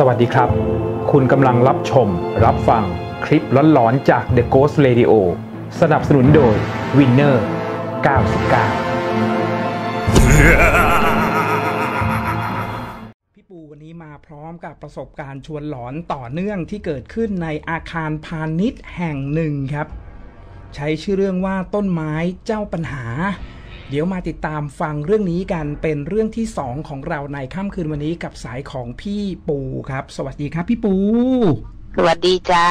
สวัสดีครับ คุณกำลังรับชม รับฟังคลิปร้อนๆจาก The Ghost Radio สนับสนุนโดย Winner 99 พี่ปูวันนี้มาพร้อมกับประสบการณ์ชวนหลอนต่อเนื่องที่เกิดขึ้นในอาคารพาณิชย์แห่งหนึ่งครับ ใช้ชื่อเรื่องว่าต้นไม้เจ้าปัญหา เดี๋ยวมาติดตามฟังเรื่องนี้กันเป็นเรื่องที่สองของเราในค่ำคืนวันนี้กับสายของพี่ปูครับ สวัสดีครับพี่ปู สวัสดีจ้า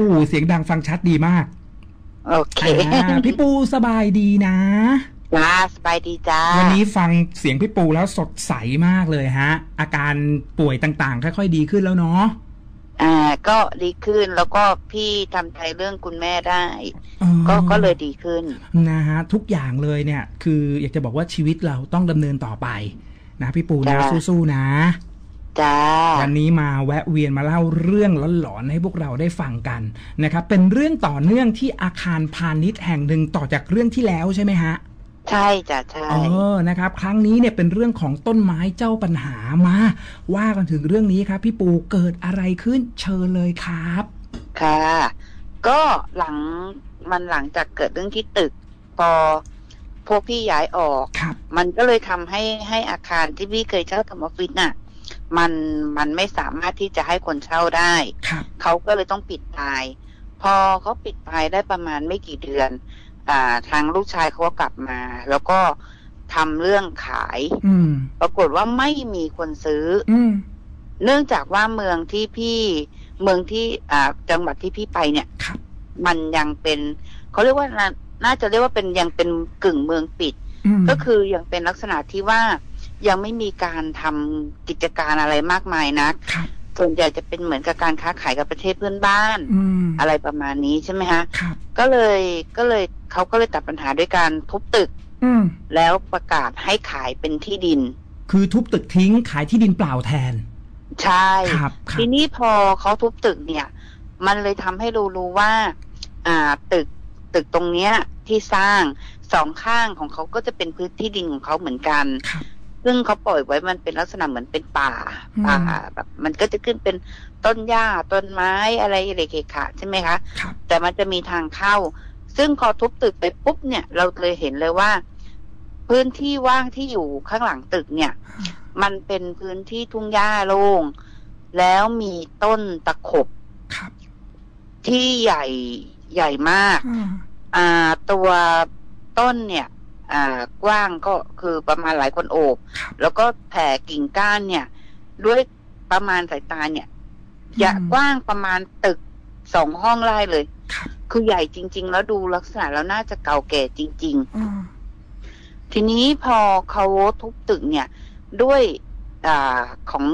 อู้เสียงดังฟังชัดดีมาก โอเคอ่าพี่ปูสบายดีนะจ้าสบายดีจ้า วันนี้ฟังเสียงพี่ปูแล้วสดใสมากเลยฮะ อาการป่วยต่างๆ ค่อยๆดีขึ้นแล้วเนาะ อ่า ก็ดีขึ้นแล้วก็พี่ทำใจเรื่องคุณแม่ได้อ๋อก็ก็เลยดีขึ้นนะฮะทุกอย่างเลยเนี่ย คืออยากจะบอกว่าชีวิตเราต้องดำเนินต่อไป นะพี่ปูนะจ้าสู้ๆนะจ้าวันนี้มาแวะเวียนมาเล่าเรื่องหลอนๆให้พวกเราได้ฟังกันนะครับ เป็นเรื่องต่อเนื่องที่อาคารพาณิชย์แห่งหนึ่งต่อจากเรื่องที่แล้วใช่ไหมฮะ ใช่จ้าใช่เออนะครับ ครั้งนี้เนี่ยเป็นเรื่องของต้นไม้เจ้าปัญหามา ว่ากันถึงเรื่องนี้ครับ พี่ปูเกิดอะไรขึ้นเชิญเลยครับค่ะ ก็หลังมันหลังจากเกิดเรื่องที่ตึกพอพวกพี่ย้ายออกครับมันก็เลยทำให้ให้อาคารที่พี่เคยเช่าทำออฟฟิศน่ะ มันมันไม่สามารถที่จะให้คนเช่าได้ครับเขาก็เลยต้องปิดตาย พอเขาปิดตายได้ประมาณไม่กี่เดือน อ่าทางลูกชายเขาก็กลับมา แล้วก็ทำเรื่องขาย อืม ปรากฏว่าไม่มีคนซื้ออืม เนื่องจากว่าเมืองที่พี่เมืองที่อ่าจังหวัดที่พี่ไปเนี่ยครับ มันยังเป็นเขาเรียกว่าน่าน่าจะเรียกว่าเป็นยังเป็นกึ่งเมืองปิด อืมก็คือยังเป็นลักษณะที่ว่ายังไม่มีการทำกิจการอะไรมากมายนัก ครับ ส่วนใหญ่จะเป็นเหมือนกับการค้าขายกับประเทศเพื่อนบ้านอืมอะไรประมาณนี้ใช่ไหมฮะครับก็เลยก็เลยเขาก็เลยตัดปัญหาด้วยการทุบตึกอืมแล้วประกาศให้ขายเป็นที่ดิน คือทุบตึกทิ้งขายที่ดินเปล่าแทน ใช่ครับครับทีนี้พอเขาทุบตึกเนี่ย มันเลยทำให้รู้รู้ว่า อ่าตึกตึกตรงเนี้ยที่สร้างสองข้างของเขาก็จะเป็นพื้นที่ดินของเขาเหมือนกันครับ ซึ่งเขาปล่อยไว้มันเป็นลักษณะเหมือนเป็นป่าอืมป่าแบบมันก็จะขึ้นเป็นต้นหญ้าต้นไม้อะไรอะไรเกะขะใช่ไหมคะครับแต่มันจะมีทางเข้า ซึ่งพอทุบตึกไปปุ๊บเนี่ยเราเลยเห็นเลยว่า พื้นที่ว่างที่อยู่ข้างหลังตึกเนี่ย มันเป็นพื้นที่ทุ่งหญ้าโล่งแล้วมีต้นตะขบครับ ที่ใหญ่ใหญ่มาก อ่าอ่าตัวต้นเนี่ย อ่ากว้างก็คือประมาณหลายคนโอบครับแล้วก็แผ่กิ่งก้านเนี่ย ด้วยประมาณสายตาเนี่ยอย่ากว้างประมาณตึกสองห้องไร่เลยครับคือใหญ่จริง ๆ แล้วดูลักษณะแล้วน่าจะเก่าแก่จริงอ่าๆทีนี้พอเขาทุบตึกเนี่ย ด้วยอ่าของ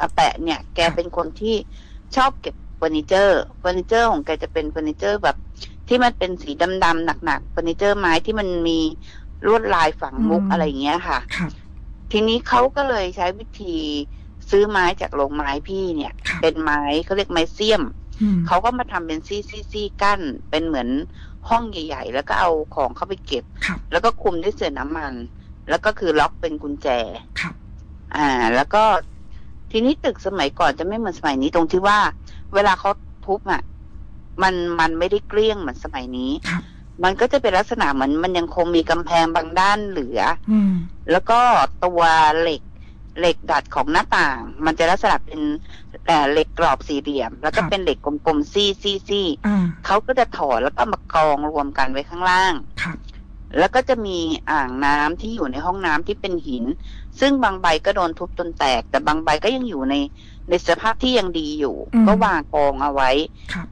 อาแปะเนี่ย แกเป็นคนที่ชอบเก็บเฟอร์นิเจอร์เฟอร์นิเจอร์ของแกจะเป็นเฟอร์นิเจอร์แบบที่มันเป็นสีดำๆหนักๆเฟอร์นิเจอร์ไม้ที่มันมี ลวดลายฝังมุกอะไรอย่างเงี้ยค่ะครับทีนี้เขาก็เลยใช้วิธีซื้อไม้จากโรงไม้พี่เนี่ยครับเป็นไม้เขาเรียกไม้เสียมอืมเขาก็มาทำเป็นซี่ซี่ซี่กั้น เป็นเหมือนห้องใหญ่ ๆ แล้วก็เอาของเข้าไปเก็บครับแล้วก็คุมด้วยเสื่อน้ำมัน แล้วก็คือล็อกเป็นกุญแจครับอ่า แล้วก็ทีนี้ตึกสมัยก่อนจะไม่เหมือนสมัยนี้ตรงที่ว่า เวลาเขาทุบอะมันมันไม่ได้เกลี้ยงเหมือนสมัยนี้ครับ มันก็จะเป็นลักษณะเหมือนมันยังคงมีกำแพงบางด้านเหลือ อืม แล้วก็ตัวเหล็กเหล็กดัดของหน้าต่าง มันจะลักษณะเป็นเอ่อเหล็กกรอบสี่เหลี่ยม แล้วก็เป็นเหล็กกลมๆซี่ซี่ซี่อ่าเขาก็จะถอดแล้วก็มากองรวมกันไว้ข้างล่าง ครับ แล้วก็จะมีอ่างน้ำที่อยู่ในห้องน้ำที่เป็นหิน ซึ่งบางใบก็โดนทุบจนแตก แต่บางใบก็ยังอยู่ในในสภาพที่ยังดีอยู่ก็วางกองเอาไว้ ครับ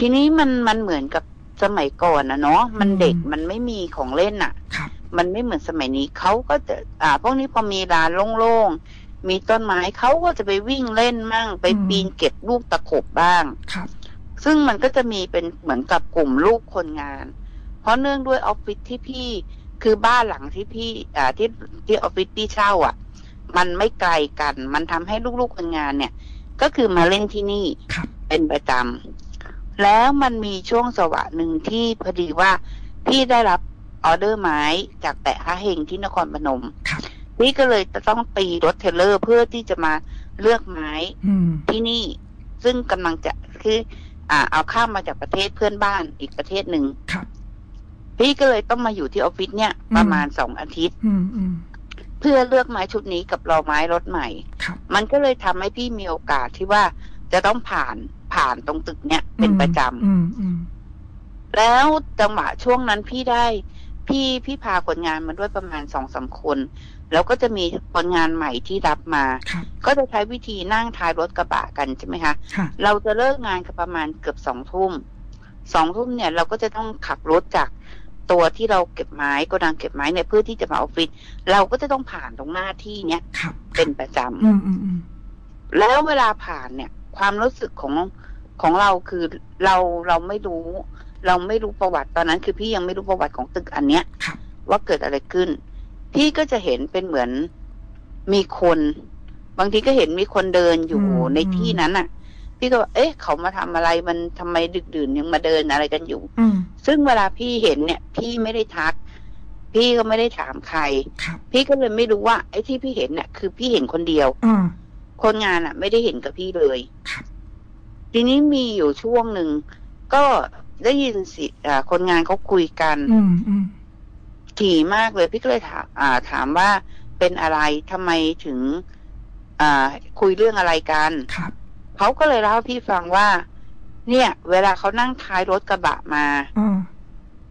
ทีนี้มันมันเหมือนกับ สมัยก่อนนะเนาะมันอืมเด็กมันไม่มีของเล่นอะครับมันไม่เหมือนสมัยนี้เขาก็จะ อ่า พวกนี้พอมีลานโล่งๆมีต้นไม้เขาก็จะไปวิ่งเล่นมั่ง ไปอืมปีนเก็บลูกตะขบบ้างครับ ซึ่งมันก็จะมีเป็นเหมือนกับกลุ่มลูกคนงาน เพราะเนื่องด้วยออฟฟิศที่พี่คือบ้านหลังที่พี่ อ่าที่ที่ออฟฟิศพี่เช่าอะ มันไม่ไกลกัน มันทำให้ลูกๆคนงานเนี่ย ก็คือมาเล่นที่นี่ครับเป็นประจำ แล้วมันมีช่วงสวะหนึ่งที่พอดีว่าพี่ได้รับออเดอร์ไม้จากแปะฮะเฮงที่นครพนมครับพี่ก็เลยจะต้องตีรถเทรลเลอร์เพื่อที่จะมาเลือกไม้อืมที่นี่ ซึ่งกำลังจะคือ อ่า เอาข้ามมาจากประเทศเพื่อนบ้านอีกประเทศหนึ่งครับพี่ก็เลยต้องมาอยู่ที่ออฟฟิศเนี่ยอืมประมาณสองอาทิตย์อืมอืมเพื่อเลือกไม้ชุดนี้กับรอไม้ล็อตใหม่ครับมันก็เลยทำให้พี่มีโอกาสที่ว่าจะต้องผ่าน ผ่านตรงตึกเนี่ยเป็นประจำอืมอืมแล้วจังหวะช่วงนั้นพี่ได้พี่พี่พาคนงานมาด้วยประมาณสองสามคน แล้วก็จะมีคนงานใหม่ที่รับมาครับก็จะใช้วิธีนั่งท้ายรถกระบะกันใช่ไหมคะค่ะเราจะเลิกงานกันประมาณเกือบสองทุ่มสองทุ่มเนี่ยเราก็จะต้องขับรถจากตัวที่เราเก็บไม้โกดังเก็บไม้เนี่ยเพื่อที่จะมาออฟฟิศเราก็จะต้องผ่านตรงหน้าที่เนี้ยครับเป็นประจำอืมอืมอืมแล้วเวลาผ่านเนี่ย ความรู้สึกของของเราคือเราเราไม่รู้ เราไม่รู้ประวัติตอนนั้น คือพี่ยังไม่รู้ประวัติของตึกอันเนี้ยครับว่าเกิดอะไรขึ้น พี่ก็จะเห็นเป็นเหมือนมีคน บางทีก็เห็นมีคนเดินอยู่อืมในที่นั้นอะ พี่ก็ว่าเอ๊ะ เขามาทำอะไรมันทำไมดึกดื่นยังมาเดินอะไรกันอยู่อืมซึ่งเวลาพี่เห็นเนี่ย พี่ไม่ได้ทัก พี่ก็ไม่ได้ถามใครครับพี่ก็เลยไม่รู้ว่าไอ้ที่พี่เห็นเนี่ยคือพี่เห็นคนเดียวอ่า คนงานอะไม่ได้เห็นกับพี่เลยครับทีนี้มีอยู่ช่วงหนึ่งก็ได้ยินสิอ่าคนงานเขาคุยกันอืมอืมถี่มากเลยพี่ก็เลยถามอ่าถามว่าเป็นอะไรทำไมถึงอ่าคุยเรื่องอะไรกันครับเขาก็เลยเล่าให้พี่ฟังว่า เนี่ย เวลาเขานั่งท้ายรถกระบะมาอ่า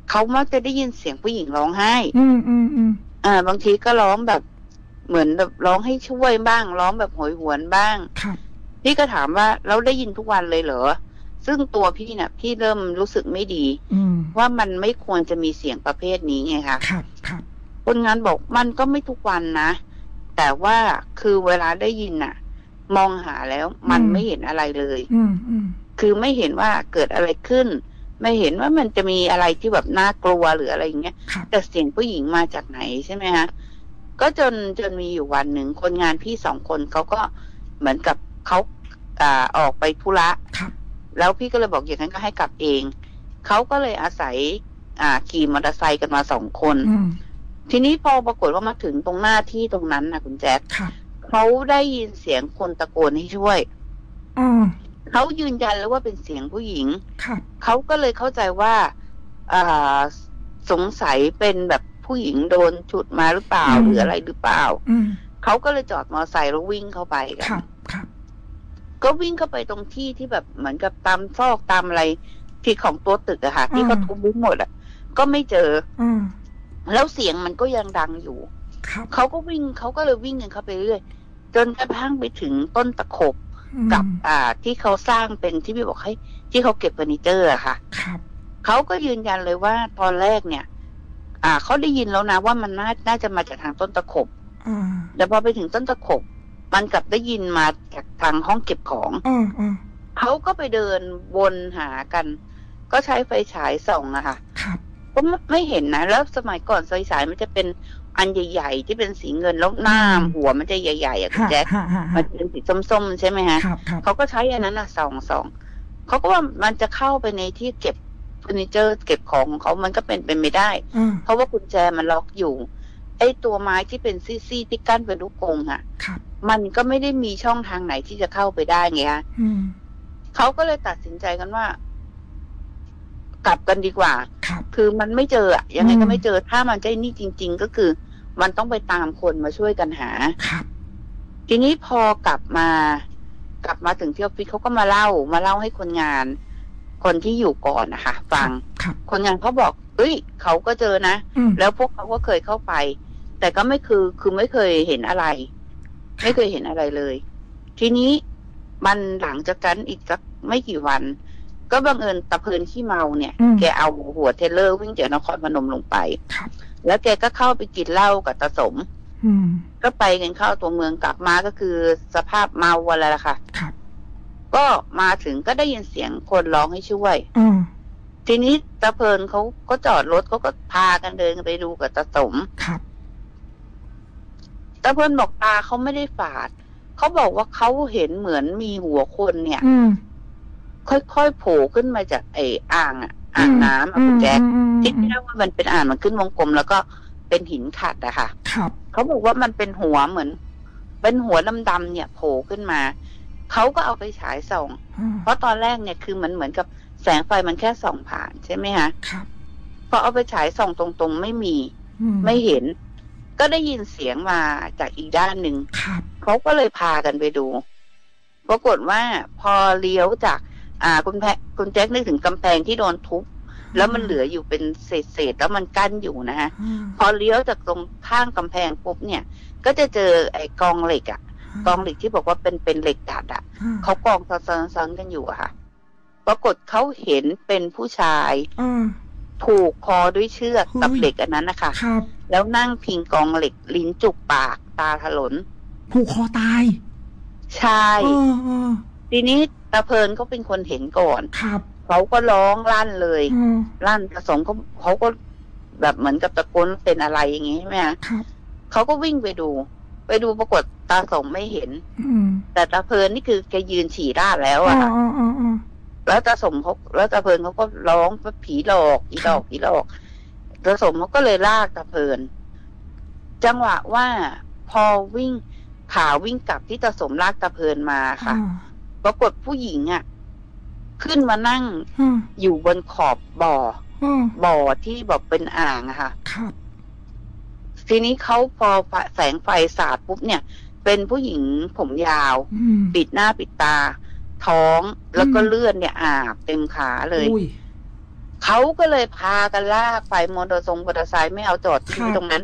เขามักจะได้ยินเสียงผู้หญิงร้องไห้ อืมอืมอืมอ่า บางทีก็ร้องแบบ เหมือนแบบร้องให้ช่วยบ้าง ร้องแบบโหยหวนบ้างครับพี่ก็ถามว่าเราได้ยินทุกวันเลยเหรอ ซึ่งตัวพี่เนี่ยพี่เริ่มรู้สึกไม่ดีอืมว่ามันไม่ควรจะมีเสียงประเภทนี้ไงคะครับครับคนงานบอกมันก็ไม่ทุกวันนะ แต่ว่าคือเวลาได้ยินน่ะ มองหาแล้วมันไม่เห็นอะไรเลยอืมอืมคือไม่เห็นว่าเกิดอะไรขึ้น ไม่เห็นว่ามันจะมีอะไรที่แบบน่ากลัวหรืออะไรอย่างเงี้ยครับแต่เสียงผู้หญิงมาจากไหนใช่ไหมฮะ ก็จนจนมีอยู่วันหนึ่งคนงานพี่สองคนเขาก็เหมือนกับเขาอ่าออกไปธุระครับแล้วพี่ก็เลยบอกอย่างนั้นก็ให้กลับเองเขาก็เลยอาศัย อ่า ขี่มอเตอร์ไซค์กันมาสองคนอืมทีนี้พอปรากฏว่ามาถึงตรงหน้าที่ตรงนั้นนะคุณแจ๊คครับเขาได้ยินเสียงคนตะโกนให้ช่วยอ่าเขายืนยันแล้วว่าเป็นเสียงผู้หญิงครับเขาก็เลยเข้าใจว่าอ่าสงสัยเป็นแบบ ผู้หญิงโดนฉุดมาหรือเปล่าอืมหรืออะไรหรือเปล่าอืมเขาก็เลยจอดมอเตอร์ไซค์แล้ววิ่งเข้าไปกัครันบครับก็วิ่งเข้าไปตรงที่ที่แบบเหมือนกับตามซอกตามอะไรที่ของตัวตึกอะค่ะ ที่เขาทุบวิ่งหมดอะก็ไม่เจออ่าแล้วเสียงมันก็ยังดังอยู่ครับเขาก็วิ่งเขาก็เลยวิ่งกันเข้าไปเรื่อยจนกระทั่งไปถึงต้นตะขบอืมกับ อ่า ที่เขาสร้างเป็นที่พี่บอกให้ ที่เขาเก็บเฟอร์นิเจอร์อะค่ะครับเขาก็ยืนยันเลยว่าตอนแรกเนี่ย อ่าเขาได้ยินแล้วนะว่ามันน่าน่าจะมาจากทางต้นตะขบอ่าแต่พอไปถึงต้นตะขบ มันกลับได้ยินมาจากทางห้องเก็บของอ่าอ่าเขาก็ไปเดินวนหากัน ก็ใช้ไฟฉายส่องอะค่ะครับ ก็ไม่ไม่เห็นนะแล้วสมัยก่อนไฟฉายมันจะเป็นอันใหญ่ ๆ ที่เป็นสีเงินแล้วหน้าหัวมันจะใหญ่ๆอะคุณฮะแจ๊คฮะฮะมัฮะนเป็นสีส้มๆใช่ไหมฮะ ครับครับเขาก็ใช้อันนั้นอะส่องส่องเขาก็ว่ามันจะเข้าไปในที่เก็บเฟ อร์นิเจอร์เก็บของของเขามันก็เป็นไปไม่ได้อ่าเพราะว่ากุญแจมันล็อกอยู่ ไอ้ตัวไม้ที่เป็นซี่ๆที่กั้นเป็นลูกกรงอะครับมันก็ไม่ได้มีช่องทางไหนที่จะเข้าไปได้ไงฮะอืมเขาก็เลยตัดสินใจกันว่า กลับกันดีกว่าครับคือมันไม่เจออะยังไงอืก็มไม่เจอ ถ้ามันใจนี่จริง ๆ ก็คือ มันต้องไปตามคนมาช่วยกันหาครับทีนี้พอกลับมากลับมาถึงที่ออฟฟิศเขาก็มาเล่ามาเล่าให้คนงาน คนที่อยู่ก่อนนะคะ ฟังครับคนงานเขาบอกเอ้ยเขาก็เจอนะอืมแล้วพวกเขาก็เคยเข้าไป แต่ก็ไม่คือคือไม่เคยเห็นอะไร ไม่เคยเห็นอะไรเลย ทีนี้มันหลังจากนั้นอีกสักไม่กี่วัน ก็บังเอิญตะเพลินขี้เมาเนี่ยอืมแกเอาหัวเทรลเลอร์วิ่งจากนครพนมลงไปครับแล้วแกก็เข้าไปกินเหล้ากับตาสมอืมก็ไปกันเข้าตัวเมืองกลับมาก็คือสภาพเมาอะไรล่ะค่ะครับ ก็มาถึงก็ได้ยินเสียงคนร้องให้ช่วยอ่าทีนี้ตะเพลินเขาก็จอดรถเขาก็พากันเดินไปดูกับตาสมครับตะเพิ่นบอกตาเขาไม่ได้ฝาดเขาบอกว่าเขาเห็นเหมือนมีหัวคนเนี่ยอืมค่อยๆโผล่ขึ้นมาจากไอ้อ่างอะอ่างน้ำอะคุณแจ๊คอืมคิดไม่ได้ว่ามันเป็นอ่างมันขึ้นวงกลม แล้วก็เป็นหินขัดอะค่ะครับเขาบอกว่ามันเป็นหัวเหมือน เป็นหัวดำๆเนี่ยโผล่ขึ้นมา เขาก็เอาไปฉายส่องอ่าเพราะตอนแรกเนี่ยคือมันเหมือนกับแสงไฟมันแค่ส่องผ่านใช่ไหมฮะครับพอเอาไปฉายส่องตรงๆไม่มีอืไม่เห็น ก็ได้ยินเสียงมาจากอีกด้านหนึ่งครับเขาก็เลยพากันไปดูปรากฏว่าพอเลี้ยวจาก อ่าคุณแพคุณแจ็คนึกถึงกำแพงที่โดนทุบแล้วมันเหลืออยู่เป็นเศษๆแล้วมันกั้นอยู่นะฮะอ่าพอเลี้ยวจากตรงข้างกำแพงปุ๊บเนี่ย ก็จะเจอไอ้กองเหล็กอะ กองเหล็กที่บอกว่าเป็นเป็นเหล็กดัดอะอ่าเขากองซ้อนๆกันอยู่อะค่ะปรากฏเขาเห็นเป็นผู้ชายอ่าผูกคอด้วยเชือกกับเฮ้ยเหล็กอันนั้นนะคะครับแล้วนั่งพิงกองเหล็กลิ้นจุกปากตาถลน ผูกคอตาย ใช่เออเออทีนี้ตาเพลินก็เป็นคนเห็นก่อนครับเขาก็ร้องลั่นเลยอืมลั่นผสมเขาเขาก็แบบเหมือนกับตะโกนเป็นอะไรอย่างงี้ใช่ไหมคะครับเขาก็วิ่งไปดู ไปดูปรากฏ ตาสมไม่เห็นอืมแต่ตาเพลินนี่คือแกยืนฉี่ราดแล้วอ่าอะค่ะอ่าอ่าอ่าแล้วตาสมเขาแล้วตาเพลินเขาก็ร้องว่าผีหลอกผีหลอกผีหลอกตาสมเขาก็เลยลากตาเพลิน จังหวะว่าพอวิ่งขาวิ่งกลับที่ตาสมลากตาเพลินมาค่ะอ่าปรากฏผู้หญิงอะขึ้นมานั่งอ่าอยู่บนขอบบ่ออ่าบ่อที่แบบเป็นอ่างอะค่ะครับทีนี้เขาพอแสงไฟสาดปุ๊บเนี่ย เป็นผู้หญิงผมยาวอืมปิดหน้าปิดตา ท้องแล้วก็อืมเลือดเนี่ยอาบเต็มขาเลยอุ้ยเขาก็เลยพากันลากไปมอเตอร์ทรงมอเตอร์ไซค์ไม่เอาจอดครัที่ตรงนั้น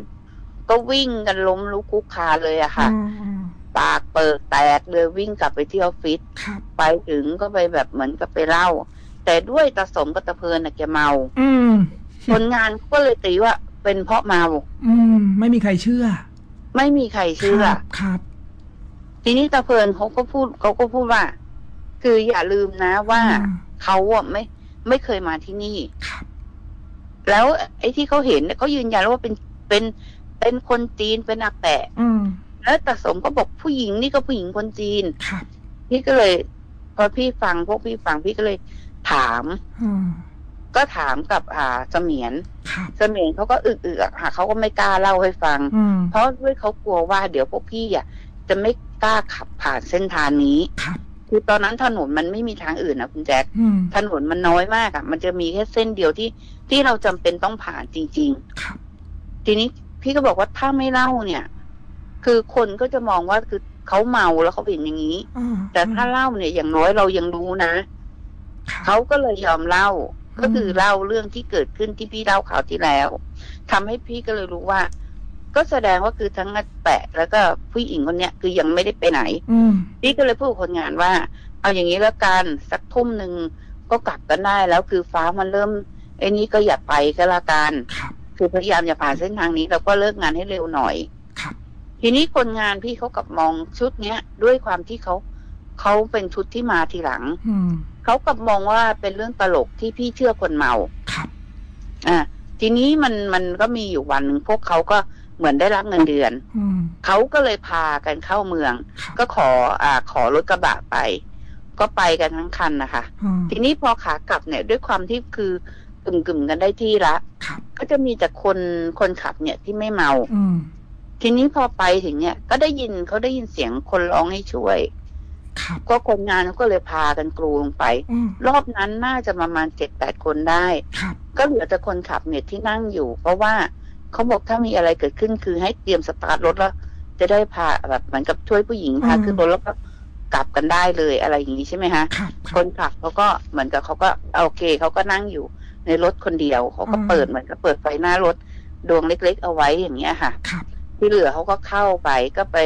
ก็วิ่งกันล้มลุกคลุกคลานเลยอะค่ะอ่าอ่าปากเปิดแตกเลยวิ่งกลับไปที่ออฟฟิศครับไปถึงก็ไปแบบเหมือนกับไปเล่า แต่ด้วยตาสมกับตาเพลินน่ะแกเมาอืมคนงานก็เลยตีว่าเป็นเพราะเมา อืม ไม่มีใครเชื่อ ไม่มีใครเชื่อครับครับทีนี้ตาเพลินเขาก็พูดเขาก็พูดว่า คืออย่าลืมนะว่าอ่าเขาอะไม่ ไม่เคยมาที่นี่ครับแล้วไอ้ที่เขาเห็นเนี่ยเขายืนยันว่าเป็นเป็นเป็นคนจีนเป็นอาแปะอืมแล้วตาสมก็บอกผู้หญิงนี่ก็ผู้หญิงคนจีนครับพี่ก็เลย พอพี่ฟังพวกพี่ฟังพี่ก็เลยถามอืม ก็ถามกับอ่าเสมียนครับเสมียนเขาก็อึกๆอะค่ะเขาก็ไม่กล้าเล่าให้ฟังอืมเพราะด้วยเขากลัวว่าเดี๋ยวพวกพี่อะจะไม่กล้าขับผ่านเส้นทางนี้ครับคือตอนนั้นถนนมันไม่มีทางอื่นนะคุณแจ็คอืมถนนมันน้อยมากอะ่ะ มันจะมีแค่เส้นเดียวที่ที่เราจำเป็นต้องผ่านจริงครับๆทีนี้พี่ก็บอกว่าถ้าไม่เล่าเนี่ย คือคนก็จะมองว่าคือเขาเมาแล้วเขาเห็นอย่างนี้อ่าแต่ถ้าเล่าเนี่ยอย่างน้อยเรายังรู้นะครับเขาก็เลยยอมเล่าอืม ก็คือเล่าเรื่องที่เกิดขึ้นที่พี่เล่าข่าวที่แล้วทำให้พี่ก็เลยรู้ว่า ก็แสดงว่าคือทั้งอาแปะ แล้วก็ผู้หญิงคนเนี้ยคือยังไม่ได้ไปไหน อืมพี่ก็เลยพูดกับคนงานว่า เอาอย่างนี้แล้วกันสักทุ่มหนึ่งก็กลับกันได้แล้วคือฟ้ามันเริ่มไอ้นี้ก็อย่าไปก็แล้วกันครับคือพยายามอย่าผ่านเส้นทางนี้เราก็เลิกงานให้เร็วหน่อยครับทีนี้คนงานพี่เขากลับมองชุดเนี้ย ด้วยความที่เขา เขาเป็นชุดที่มาทีหลังอืมเขากลับมองว่าเป็นเรื่องตลกที่พี่เชื่อคนเมาครับอ่าทีนี้มันมันก็มีอยู่วันหนึ่งพวกเขาก็เหมือนได้รับเงินเดือนอืมเขาก็เลยพากันเข้าเมืองครับก็ขออ่า ขอรถกระบะไป ก็ไปกันทั้งคันนะคะอืมทีนี้พอขากลับเนี่ย ด้วยความที่คือกึ่มกึ่มๆกันได้ที่ละครับก็จะมีแต่คนคนขับเนี่ยที่ไม่เมาอืมทีนี้พอไปถึงเนี่ย ก็ได้ยินเขาได้ยินเสียงคนร้องให้ช่วยครับ ก็คนงานเขาก็เลยพากันกรูลงไปอืมรอบนั้นน่าจะประมาณเจ็ดแปดคนได้ครับก็เหลือแต่คนขับเนี่ยที่นั่งอยู่ เพราะว่าเขาบอกถ้ามีอะไรเกิดขึ้นคือให้เตรียมสตาร์ทรถแล้ว จะได้พาแบบเหมือนกับช่วยผู้หญิงพาอืมขึ้นรถแล้วก็กลับกันได้เลยอะไรอย่างนี้ใช่ไหมฮะครับคครับนขับเขาก็เหมือนกับเขาก็โอเคเขาก็นั่งอยู่ในรถคนเดียวเขาก็อืมเปิดเหมือนกับเปิดไฟหน้ารถดวงเล็ก ๆ เอาไว้อย่างเงี้ยค่ะครับที่เหลือเขาก็เข้าไปก็ไป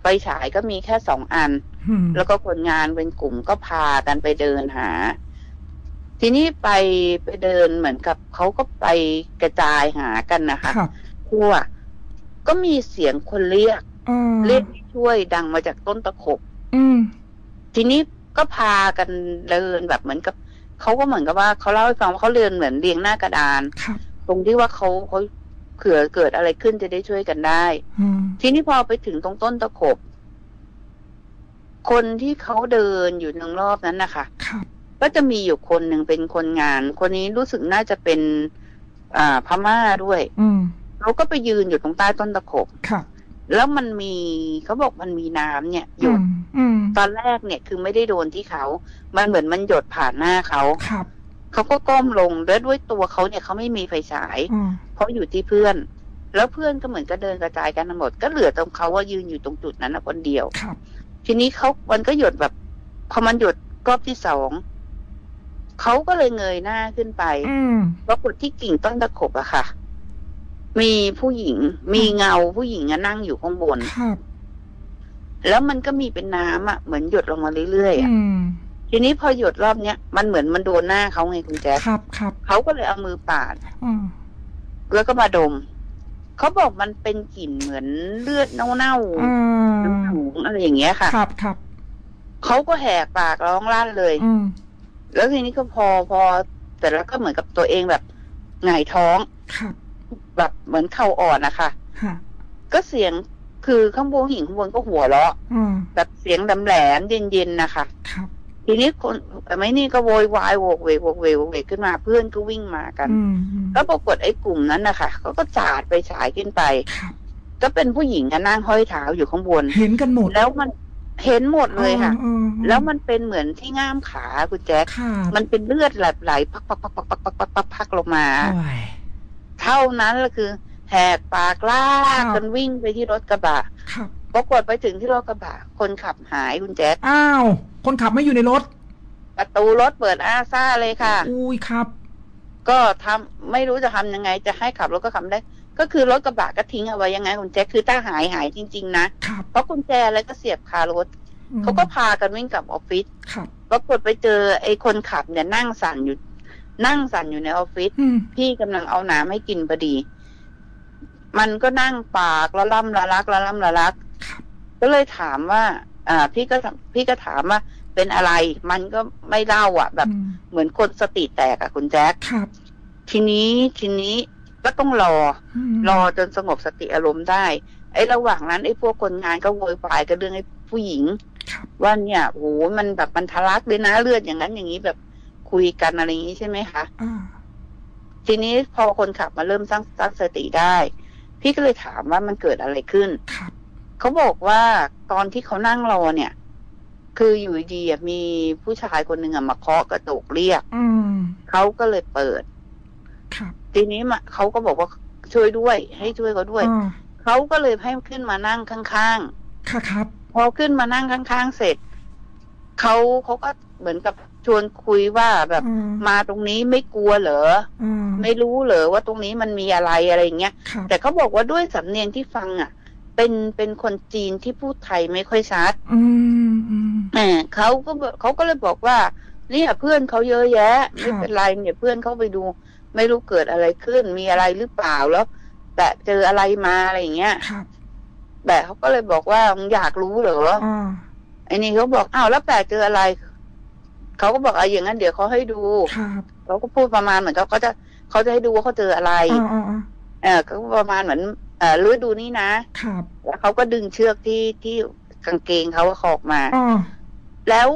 ไฟฉายก็มีแค่สองอันอืม แล้วก็คนงานเป็นกลุ่มก็พากันไปเดินหา ทีนี้ไปไปเดินเหมือนกับเขาก็ไปกระจายหากันนะคะครับทั่วก็มีเสียงคนเรียกอ่าเรียกให้ช่วยดังมาจากต้นตะขบอืมทีนี้ก็พากันเดินแบบเหมือนกับเขาก็เหมือนกับว่าเขาเล่าให้ฟังว่าเขาเดินเหมือนเรียงหน้ากระดานครับตรงที่ว่าเขาเขาเผื่อเกิดอะไรขึ้นจะได้ช่วยกันได้อืมทีนี้พอไปถึงตรงต้นตะขบ คนที่เขาเดินอยู่ทางรอบนั้นนะคะครับก็จะมีอยู่คนหนึ่งเป็นคนงาน คนนี้รู้สึกน่าจะเป็น อ่าพม่าด้วย อืมเขาก็ไปยืนอยู่ตรงใต้ต้นตะขบครับแล้วมันมีเขาบอกมันมีน้ำเนี่ยหยอืดมอืมตอนแรกเนี่ยคือไม่ได้โดนที่เขา มันเหมือนมันหยดผ่านหน้าเขาครับเขาก็ก้มลงแล้วด้วยตัวเขาเนี่ยเขาไม่มีไฟฉายอืมเพราะอยู่ที่เพื่อน แล้วเพื่อนก็เหมือนก็เดินกระจายกันทั้งหมด ก็เหลือตรงเขาว่ายืนอยู่ตรงจุดนั้นนะคนเดียวครับ ทีนี้เขามันก็หยดแบบพอมันหยดรอบที่สองเขาก็เลยเงยหน้าขึ้นไปอืมปรากฏที่กิ่งต้นตะขบอะค่ะ มีผู้หญิง มีเงาผู้หญิงอะนั่งอยู่ข้างบนครับแล้วมันก็มีเป็นน้ำอะเหมือนหยดลงมาเรื่อยๆอะอืมทีนี้พอหยดรอบเนี้ยมันเหมือนมันโดนหน้าเขาไงคุณแจ๊คครับครับเขาก็เลยเอามือปาดอืมแล้วก็มาดม เขาบอกมันเป็นกลิ่นเหมือนเลือดเน่าอืๆมน้ำหนูอะไรอย่างเงี้ยค่ะครับครับเขาก็แหกปากร้องลั่นเลย อืมแล้วทีนี้ก็พอพอแต่แล้วก็เหมือนกับตัวเองแบบหงายท้องครับแบบเหมือนเข่าอ่อนนะคะฮะก็เสียงคือข้างบนหญิงข้างบนก็หัวเราะอืมแบบเสียงดำแหลมเย็นๆนะคะครับ ทีนี้คนไม่นี่ก็โวยวายโวกเวกโวกเวกโวกเวกขึ้นมาเพื่อนก็วิ่งมากันอืมอืมก็ปรากฏไอ้กลุ่มนั้นนะคะเขาก็จาดไปฉายขึ้นไปครับก็เป็นผู้หญิงอะนั่งห้อยเท้าอยู่ข้างบน เห็นกันหมดแล้วมันเห็นหมดเลยค่ะอืมอืมแล้วมันเป็นเหมือนที่ง่ามขาคุณแจ๊คครับมันเป็นเลือดไหลไหลพักพักพักพักพักพักพักพักพักลงมาโอ้ยเท่านั้นก็คือแหกปากลาครักบกันวิ่งไปที่รถกระบะครับ ปรากฏไปถึงที่รถกระบะคนขับหายคุณแจ๊คอ้าว คนขับไม่อยู่ในรถ ประตูรถเปิดอาซ่าเลยค่ะ อุ้ยครับ ก็ทำไม่รู้จะทำยังไง จะให้ขับรถก็ขับได้ ก็คือรถกระบะก็ทิ้งเอาไว้ยังไงคุณแจ๊คคือถ้าหายหายจริง ๆ นะครับเพราะกุญแจอะไรก็เสียบคารถอืมเขาก็พากันวิ่งกลับออฟฟิศครับปรากฏไปเจอไอ้คนขับเนี่ยนั่งสั่นอยู่ นั่งสั่นอยู่ในออฟฟิศอืมพี่กำลังเอาน้ำให้กินพอดี มันก็นั่งปากละล่ำละลักละล่ำละลักครับ ก็เลยถามว่า อ่า พี่ก็ถามพี่ก็ถามว่าเป็นอะไร มันก็ไม่เล่าอะ แบบอืมเหมือนคนสติแตกอะคุณแจ๊คครับทีนี้ทีนี้ก็ต้องรอมรอจนสงบสติอารมณ์ได้ ไอ้ระหว่างนั้นไอ้พวกคนงานก็โวยวายกันเรื่องไอ้ผู้หญิงครับว่าเนี่ยโหมันแบบมันทะลักเลยนะเลือดอย่างนั้นอย่างนี้แบบคุยกันอะไรอย่างนี้ใช่ไหมคะอ่าทีนี้พอคนขับมาเริ่มสร้างตั้งสติได้ พี่ก็เลยถามว่ามันเกิดอะไรขึ้นครับ เขาบอกว่าตอนที่เขานั่งรอเนี่ย คืออยู่ดีๆอะมีผู้ชายคนหนึ่งอะมาเคาะกระจกเรียกอืมเขาก็เลยเปิดครับทีนี้มาเขาก็บอกว่าช่วยด้วย ให้ช่วยเขาด้วยอ่าเขาก็เลยให้ขึ้นมานั่งข้างค่ะครับๆพอขึ้นมานั่งข้างๆเสร็จเขาเขาก็เหมือนกับชวนคุยว่าแบบอืมมาตรงนี้ไม่กลัวเหรออืมไม่รู้เหรอว่าตรงนี้มันมีอะไรอะไรอย่างเงี้ยครับแต่เขาบอกว่าด้วยสำเนียงที่ฟังอะ เป็นเป็นคนจีนที่พูดไทยไม่ค่อยชัดอืมอืมแหมเขาก็บอกเขาก็เลยบอกว่าเนี่ยเพื่อนเขาเยอะแยะครับไม่เป็นไรเนี่ยเพื่อนเขาไปดู ไม่รู้เกิดอะไรขึ้นมีอะไรหรือเปล่าแล้วแต่เจออะไรมาอะไรอย่างเงี้ยครับแต่เขาก็เลยบอกว่ามึงอยากรู้เหรออ่าไอ้นี่เขาบอกอ้าวแล้วแต่เจออะไรเขาก็บอกเอาอย่างนั้นเดี๋ยวเขาให้ดูครับเขาก็พูดประมาณเหมือนเขาเขาจะเขาจะให้ดูว่าเขาเจออะไรอ่าอ่าอ่าเออก็ประมาณเหมือน เออลื้อดูนี่นะครับแล้วเขาก็ดึงเชือกที่ที่กางเกงเขาออกมาอ่าแล้ว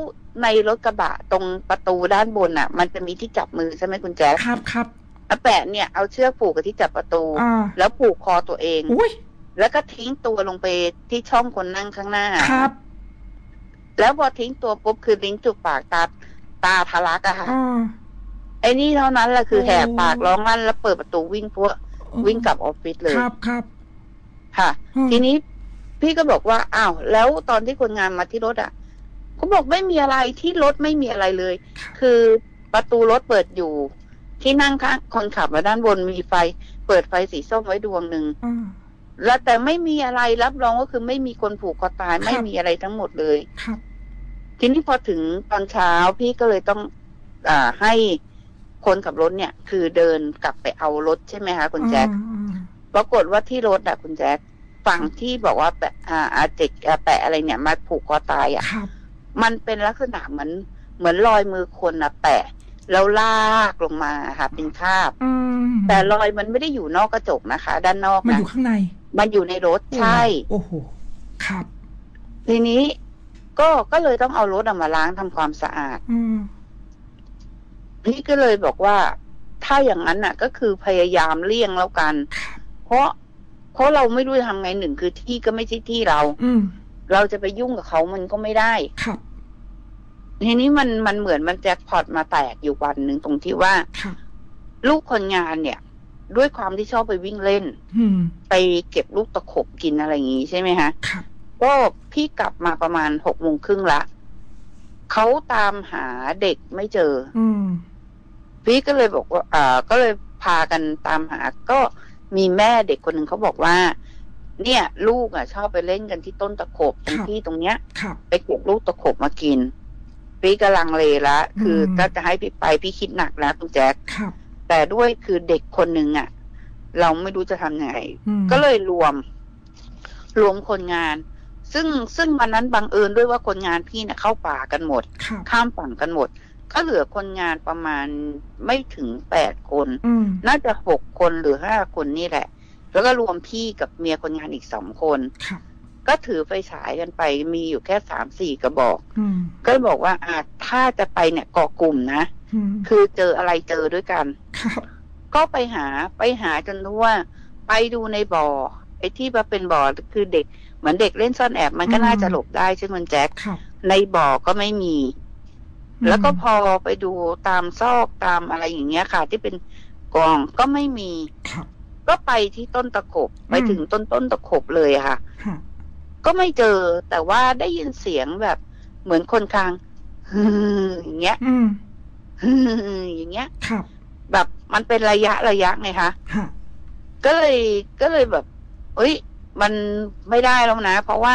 ในรถกระบะตรงประตูด้านบนอะ มันจะมีที่จับมือใช่ไหมคุณแจ๊คครับครับอาแปะเนี่ยเอาเชือกผูกกับที่จับประตูอ่าแล้วผูกคอตัวเองอุ้ยแล้วก็ทิ้งตัวลงไปที่ช่องคนนั่งข้างหน้าครับ แล้วพอทิ้งตัวปุ๊บคือลิ้นจุกปากตาตาทะลักอะค่ะอ่าไอ้นี่เท่านั้นแหละคือโอ้แหกปากร้องลั่นแล้วเปิดประตูวิ่งพวกวิ่งกลับออฟฟิศเลยครับครับ ค่ะอืมทีนี้พี่ก็บอกว่าอ้าวแล้วตอนที่คนงานมาที่รถอะเขาบอกไม่มีอะไรที่รถไม่มีอะไรเลย คือประตูรถเปิดอยู่ ที่นั่งข้างคนขับมาด้านบนมีไฟ เปิดไฟสีส้มไว้ดวงหนึ่งอ่าแล้วแต่ไม่มีอะไรรับรองก็คือไม่มีคนผูกคอตายครับไม่มีอะไรทั้งหมดเลยครับทีนี้พอถึงตอนเช้าพี่ก็เลยต้อง อ่าให้คนขับรถเนี่ย คือเดินกลับไปเอารถใช่ไหมคะคุณแจ๊คอ่าอ่า ปรากฏว่าที่รถอะคุณแจ๊คฝั่งที่บอกว่าแปะอ่าอาเจกอ่าแปะอะไรเนี่ย มาผูกคอตายอะครับมันเป็นลักษณะเหมือนเหมือนรอยมือคนอะแปะแล้วลากลงมาค่ะเป็นคราบ อืมแต่รอยมันไม่ได้อยู่นอกกระจกนะคะ ด้านนอกมันอนะยู่ข้างในมันอยู่ในรถใช่ โอ้โหครับ ทีนี้ก็ก็เลยต้องเอารถอะมาล้างทำความสะอาด อืมนี่ก็เลยบอกว่า ถ้าอย่างนั้นน่ะ ก็คือพยายามเลี่ยงแล้วกัน เพราะ เพราะเราไม่รู้จะทำไงหนึ่งคือที่ก็ไม่ใช่ที่เรา อืมเราจะไปยุ่งกับเขามันก็ไม่ได้ครับทีนี้มันมันเหมือนมันแจ็คพอตมาแตกอยู่วันหนึ่งตรงที่ว่าครับลูกคนงานเนี่ย ด้วยความที่ชอบไปวิ่งเล่น อืมไปเก็บลูกตะขบกินอะไรอย่างงี้ใช่ไหมฮะครับก็พี่กลับมาประมาณหกโมงครึ่งละเขาตามหาเด็กไม่เจอ อืมพี่ก็เลยบอกว่าอ่าก็เลยพากันตามหา ก็ มีแม่เด็กคนหนึ่งเขาบอกว่า เนี่ย ลูกอะ ชอบไปเล่นกันที่ต้นตะขบตรงที่ตรงเนี้ยครับไปเก็บลูกตะขบมากิน พี่กำลังเลละคืออมถ้าจะให้พี่ไปพี่คิดหนักแล้วคุณแจ๊คครับแต่ด้วยคือเด็กคนหนึ่งอะ เราไม่รู้จะทำยังไงอืมก็เลยรวม รวมคนงาน ซึ่งซึ่งวันนั้นบังเอิญด้วยว่าคนงานพี่เนี่ยเข้าป่ากันหมดครับข้ามฝั่งกันหมด ก็เหลือคนงานประมาณไม่ถึงแปดคนอืมน่าจะหกคนหรือห้าคนนี่แหละ แล้วก็รวมพี่กับเมียคนงานอีกสองคนครับก็ถือไฟฉายกันไปมีอยู่แค่สามสี่กระบอกอืมก็บอกว่าอ่าถ้าจะไปเนี่ยเกาะกลุ่มนะอืมคือเจออะไรเจอด้วยกันครับก็ไปหาไปหาจนรู้ว่า ไปดูในบ่อไอ้ที่ว่าเป็นบ่อคือเด็ก เหมือนเด็กเล่นซ่อนแอบมันก็อืมน่าจะหลบได้ใช่ไหมคุณแจ็คครับในบ่อก็ไม่มี แล้วก็พอไปดูตามซอกตามอะไรอย่างเงี้ยค่ะ ที่เป็นกองก็ไม่มีครับก็ไปที่ต้นตะขบไปอืมถึงต้นต้นตะขบเลยอะค่ะฮะก็ไม่เจอแต่ว่าได้ยินเสียงแบบเหมือนคนคลางฮึอย่างเงี้ยอืมฮึอย่างเงี้ยครับแบบมันเป็นระยะระยะไงคะฮะก็เลยก็เลยแบบ เอ้ย มันไม่ได้แล้วนะ เพราะว่า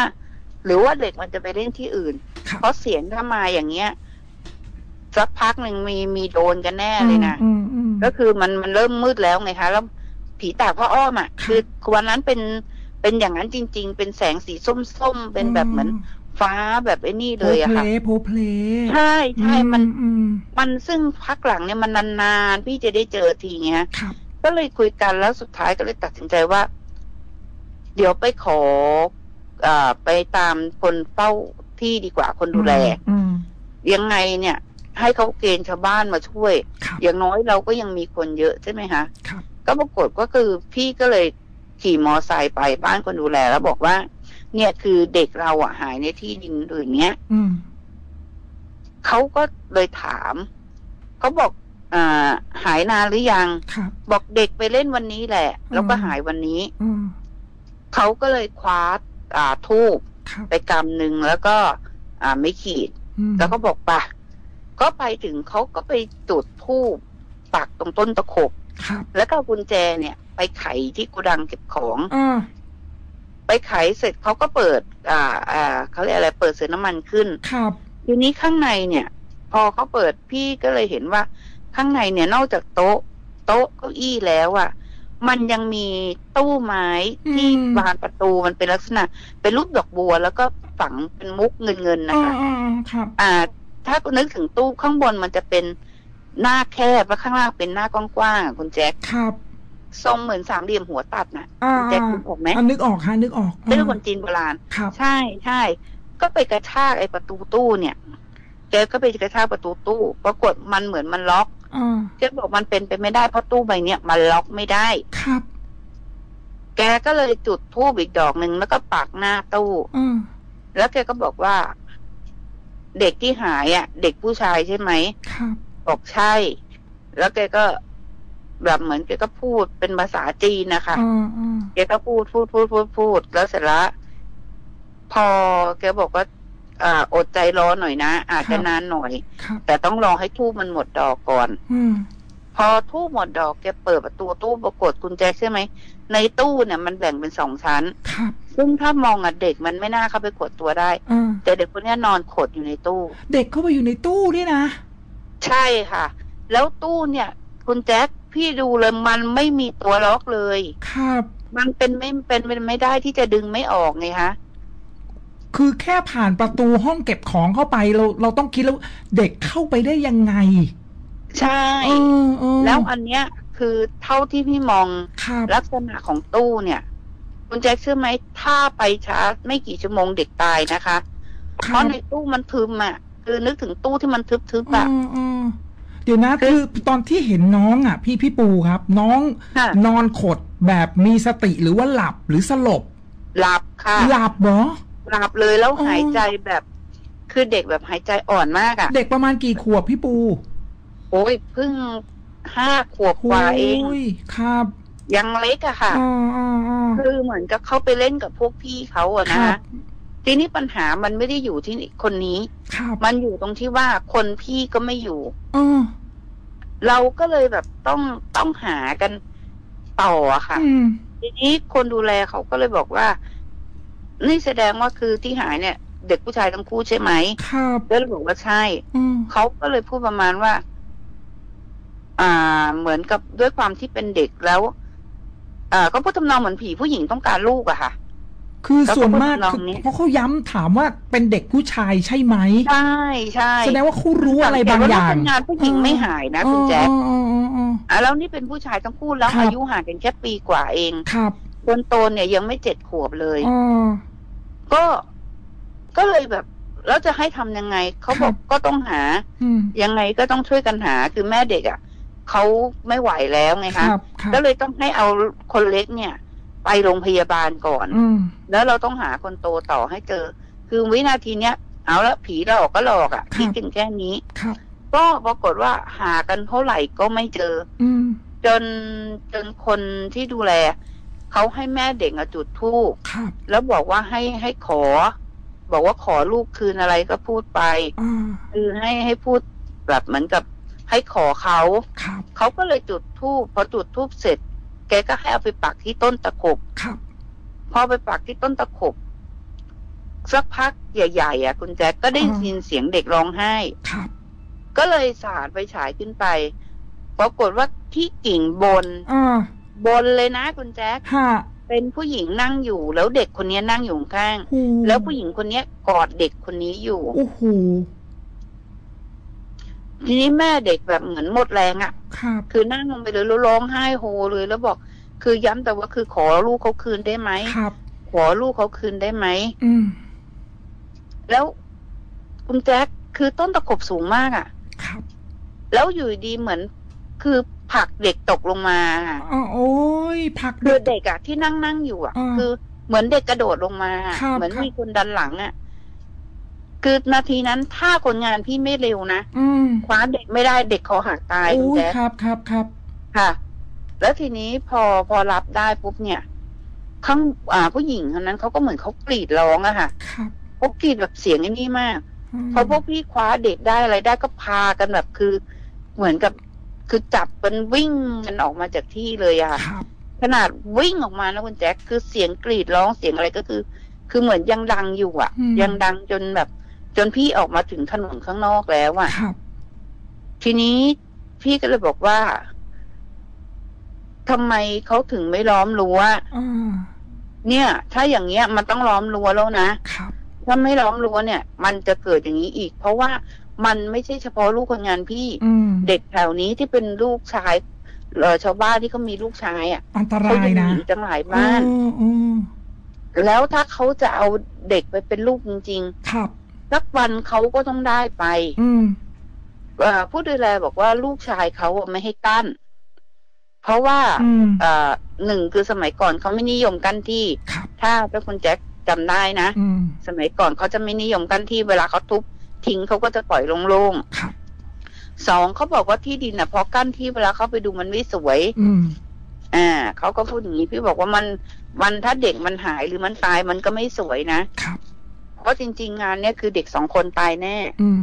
หรือว่าเด็กมันจะไปเล่นที่อื่นครับเพราะเสียงถ้ามาอย่างเงี้ย สักพักหนึ่งมีมีโดนกันแน่เลยนะอืมอืมก็คือมันมันเริ่มมืดแล้วไงคะ แล้วผีตากพ่ออ้อมอะค่ะคือวันนั้นเป็นเป็นอย่างนั้นจริง ๆ เป็นแสงสีส้มๆเป็นแบบเหมือนฟ้าแบบไอ้นี่เลยอะโพค่ะเพลโพเพลใช่ใช่มันอืมมันซึ่งพักหลังเนี่ยมันนานๆพี่จะได้เจอทีเงี้ยครับก็เลยคุยกันแล้วสุดท้ายก็เลยตัดสินใจว่า เดี๋ยวไปขออ่าไปตามคนเฝ้าที่ดีกว่าคนดูแลอืมยังไงเนี่ย ให้เขาเกณฑ์ชาวบ้านมาช่วยครับอย่างน้อยเราก็ยังมีคนเยอะใช่ไหมคะครับก็ปรากฏก็คือพี่ก็เลยขี่มอไซค์ไปบ้านคนดูแลแล้วบอกว่า เนี่ยคือเด็กเราอะหายในที่ดินอื่นเนี้ยอืมเขาก็เลยถามเขาบอกอ่าหายนานหรือยังครับบอกเด็กไปเล่นวันนี้แหละ แล้วก็อืมหายวันนี้อืมเขาก็เลยคว้าอ่าทูบครับไปกำหนึ่งแล้วก็ อ่าไม่ขีดอืมแล้วก็บอกปะ ก็ไปถึงเขาก็ไปจุดทูบปักตรงต้นตะขบครับแล้วก็เอากุญแจเนี่ย ไปไขที่โกดังเก็บของอ่าไปไขเสร็จเขาก็เปิด อ่า อ่าเขาเรียกอะไร เปิดเสือน้ำมันขึ้น ครับ ทีนี้ข้างในเนี่ย พอเขาเปิดพี่ก็เลยเห็นว่า ข้างในเนี่ยนอกจากโต๊ะ โต๊ะเก้าอี้แล้วอะ่ะ มันยังมีตู้ไม้ที่บานประตูมันเป็นลักษณะ เป็นรูปดอกบัว แล้วก็ฝังเป็นมุกเงินเงินๆนะอ่าคะอ่าอ่าครับอ่า ถ้าคุณนึกถึงตู้ข้างบนมันจะเป็นหน้าแคบแล้วข้างล่างเป็นหน้ากว้างๆอะคุณแจ็คครับทรงเหมือนสามเหลี่ยมหัวตัดนะอ่าคุณแจ็คอ่านึกออกไหมอ่านึกออกฮะนึกออกเป็นคนจีนโบราณครับใช่ใช่ก็ไปกระชากไอ้ประตูตู้เนี่ยแกก็ไปกระชากประตูตู้ ปรากฏมันเหมือนมันล็อกอ่าแกบอกมันเป็นไปไม่ได้เพราะตู้ใบเนี้ยมันล็อกไม่ได้ครับ แกก็เลยจุดทูบอีกดอกหนึ่งแล้วก็ปักหน้าตู้อ่าแล้วแกก็บอกว่า เด็กที่หายอะ เด็กผู้ชายใช่ไหมครับบอกใช่ แล้วแกก็แบบเหมือนแกก็พูดเป็นภาษาจีนนะคะอ่าอ่าแกก็พูดพูดพูดพูดพูด แล้วเสร็จแล้วพอแกบอกว่าอ่าอดใจรอหน่อยนะ อาจจะนานหน่อยครับแต่ต้องรอให้ทูบมันหมดดอกก่อนอืมพอทูบหมดดอกแกเปิดประตูตู้ปรากฏกุญแจใช่ไหม ในตู้เนี่ยมันแบ่งเป็นสองชั้น ครับซึ่งถ้ามองอะเด็กมันไม่น่าเข้าไปขดตัวได้ อ่าแต่เด็กคนเนี้ยนอนขดอยู่ในตู้ เด็กเข้าไปอยู่ในตู้นี่นะ ใช่ค่ะ แล้วตู้เนี่ย คุณแจ็คพี่ดูเลยมันไม่มีตัวล็อกเลย ครับ มันเป็นไม่เป็นเป็นไม่ได้ที่จะดึงไม่ออกไงคะคือแค่ผ่านประตูห้องเก็บของเข้าไปเราเราต้องคิดแล้วเด็กเข้าไปได้ยังไงใช่ เออเออแล้วอันเนี้ย คือเท่าที่พี่มองครับลักษณะของตู้เนี่ย คุณแจ็คเชื่อไหมถ้าไปช้าไม่กี่ชั่วโมงเด็กตายนะคะคเพรัราะบในตู้มันทึมอะ คือนึกถึงตู้ที่มันทึบๆอือะมอืมเดี๋ยวนะคือตอนที่เห็นน้องอะ พี่พี่ปูครับ น้องค่ะนอนขดแบบมีสติหรือว่าหลับหรือสลบ หลับค่ะ หลับเหรอหลับเลยแล้วอ๋อหายใจแบบ คือเด็กแบบหายใจอ่อนมากอะ่ะ เด็กประมาณกี่ขวบพี่ปู โอ้ยเพิ่ง ห้าขวบกว่าเองโยครับยังเล็กอะค่ะอ่าอ่าอ่าคือเหมือนกับเขาไปเล่นกับพวกพี่เขาอะคนะรับทีนี้ปัญหามันไม่ได้อยู่ที่คนนี้ครับมันอยู่ตรงที่ว่าคนพี่ก็ไม่อยู่อ๋อเราก็เลยแบบต้องต้องหากันต่ออะค่ะอืมทีนี้คนดูแลเขาก็เลยบอกว่า นี่แสดงว่าคือที่หายเนี่ย เด็กผู้ชายทั้งคู่ใช่ไหมครับแล้วเราบอกว่าใช่อืมเขาก็เลยพูดประมาณว่า อ่าเหมือนกับด้วยความที่เป็นเด็กแล้วอ่าก็พูดทำนองเหมือนผีผู้หญิงต้องการลูกอะค่ะ คือแล้วก็ส่วนมากพูดทำนองคือนี้เพราะเขาย้ำถามว่าเป็นเด็กผู้ชายใช่ไหมใช่ใช่แสดงว่าเขารู้อะไรบางอย่างสัเกตว่ลูกทำงานผู้หญิงไม่หายนะคุณแจ๊คอ๋ออ๋ออ๋ออ๋อ อะแล้วนี่เป็นผู้ชายทั้งคู่แล้วครับ อายุห่างกันแค่ปีกว่าเองครับคนโตเนี่ยยังไม่เจ็ดขวบเลย อ๋อ ก็ก็เลยแบบแล้วจะให้ทำยังไงเขาบอกครับ ก็ต้องหา อืมยังไงก็ต้องช่วยกันหาคือแม่เด็กอะ เขาไม่ไหวแล้วไงคคะรับครับก็เลยต้องให้เอาคนเล็กเนี่ย ไปโรงพยาบาลก่อนอืมแล้วเราต้องหาคนโตต่อให้เจอ คือวินาทีเนี้ยเอาละผีหลอกก็หลอกอะ่ะครับคิดกันแค่นี้ครับก็ปรากฏว่าหากันเท่าไหร่ก็ไม่เจออืมจนจนคนที่ดูแลเขาให้แม่เด็กอะจุดธูปครับแล้วบอกว่าให้ให้ขอ บอกว่าขอลูกคืนอะไรก็พูดไปอ่าคือให้ให้พูดแบบเหมือนกับ ให้ขอเขา ครับเขาก็เลยจุดธูปพอจุดธูปเสร็จ แกก็ให้เอาไปปักที่ต้นตะขบ ครับ พอไปปักที่ต้นตะขบ สักพักใหญ่ๆอะ คุณแจ๊คก็ได้ยินเสียงเด็กร้องไห้ ครับ ก็เลยสาดไปฉายขึ้นไป ปรากฏว่าที่กิ่งบน อ่าบนเลยนะคุณแจ๊คฮะเป็นผู้หญิงนั่งอยู่ แล้วเด็กคนนี้นั่งอยู่ข้างหูๆแล้วผู้หญิงคนนี้กอดเด็กคนนี้อยู่ โอ้โห ทีนี้แม่เด็กแบบเหมือนหมดแรงอะครับคือนั่งลงไปเลยแล้วร้องไห้โฮเลยแล้วบอก คือย้ำแต่ว่าคือขอลูกเขาคืนได้ไหมครับขอลูกเขาคืนได้ไหมอืมแล้วคุณแจ๊คคือต้นตะขบสูงมากอะ่ะครับ แล้วอยู่ดีเหมือนคือผลักเด็กตกลงมาอะอ๋อโอ้ยพักคือเด็กเด็กอะ่ะที่นั่งนั่งอยู่อะ่ะอ่าคือเหมือนเด็กกระโดดลงมาครับเหมือนครับมีคนดันหลังอะ่ะ คือนาทีนั้นถ้าคนงานพี่ไม่เร็วนะอืมคว้าเด็กไม่ได้เด็กคอหักตายคุณโอ้ยแจ๊คครับครับครับค่ะ แล้วทีนี้พอพอรับได้ปุ๊บเนี่ยข้างอ่าผู้หญิงคนนั้นเขาก็เหมือนเขากรีดร้องอะค่ะครับเขากรีดแบบเสียงไอ้นี่มากมพอพวกพี่คว้าเด็กได้อะไรได้ก็พากันแบบคือ เหมือนกับคือจับกันวิ่งกันออกมาจากที่เลยอะค่ะครับขนาดวิ่งออกมานะคุณแจ็คคือเสียงกรีดร้องเสียงอะไรก็คือ คือเหมือนยังดังอยู่อะยังดังจนแบบ จนพี่ออกมาถึงถนนข้างนอกแล้วอะครับทีนี้พี่ก็เลยบอกว่าทำไมเขาถึงไม่ล้อมรั้วอ่าเนี่ย ถ้าอย่างเงี้ย มันต้องล้อมรั้วแล้วนะครับถ้าไม่ล้อมรั้วเนี่ย มันจะเกิดอย่างนี้อีก เพราะว่ามันไม่ใช่เฉพาะลูกคนงานพี่อืมเด็กแถวนี้ที่เป็นลูกชายเอ่อชาวบ้านที่เขามีลูกชายอะอันตเขารายจะหนะนีจังหลายบ้านเออเออแล้วถ้าเขาจะเอาเด็กไปเป็นลูกจริงครับๆ สักวันเขาก็ต้องได้ไป อืมเอ่อผู้ดูแลบอกว่าลูกชายเขาอะไม่ให้กั้น เพราะว่าอืมเอ่อหนึ่งคือสมัยก่อนเขาไม่นิยมกั้นที่ครับถ้าถ้าคุณแจ็คจำได้นะอืมสมัยก่อนเขาจะไม่นิยมกั้นที่เวลาเขาทุบทิ้งเขาก็จะปล่อยโล่งครับๆสองเขาบอกว่าที่ดินอะพอกั้นที่เวลาเขาไปดูมันไม่สวยอืมอ่าเขาก็พูดอย่างนี้พี่บอกว่ามันมันถ้าเด็กมันหายหรือมันตายมันก็ไม่สวยนะครับ เพราะจริง ๆ งานเนี้ยคือเด็กสองคนตายแน่ อืม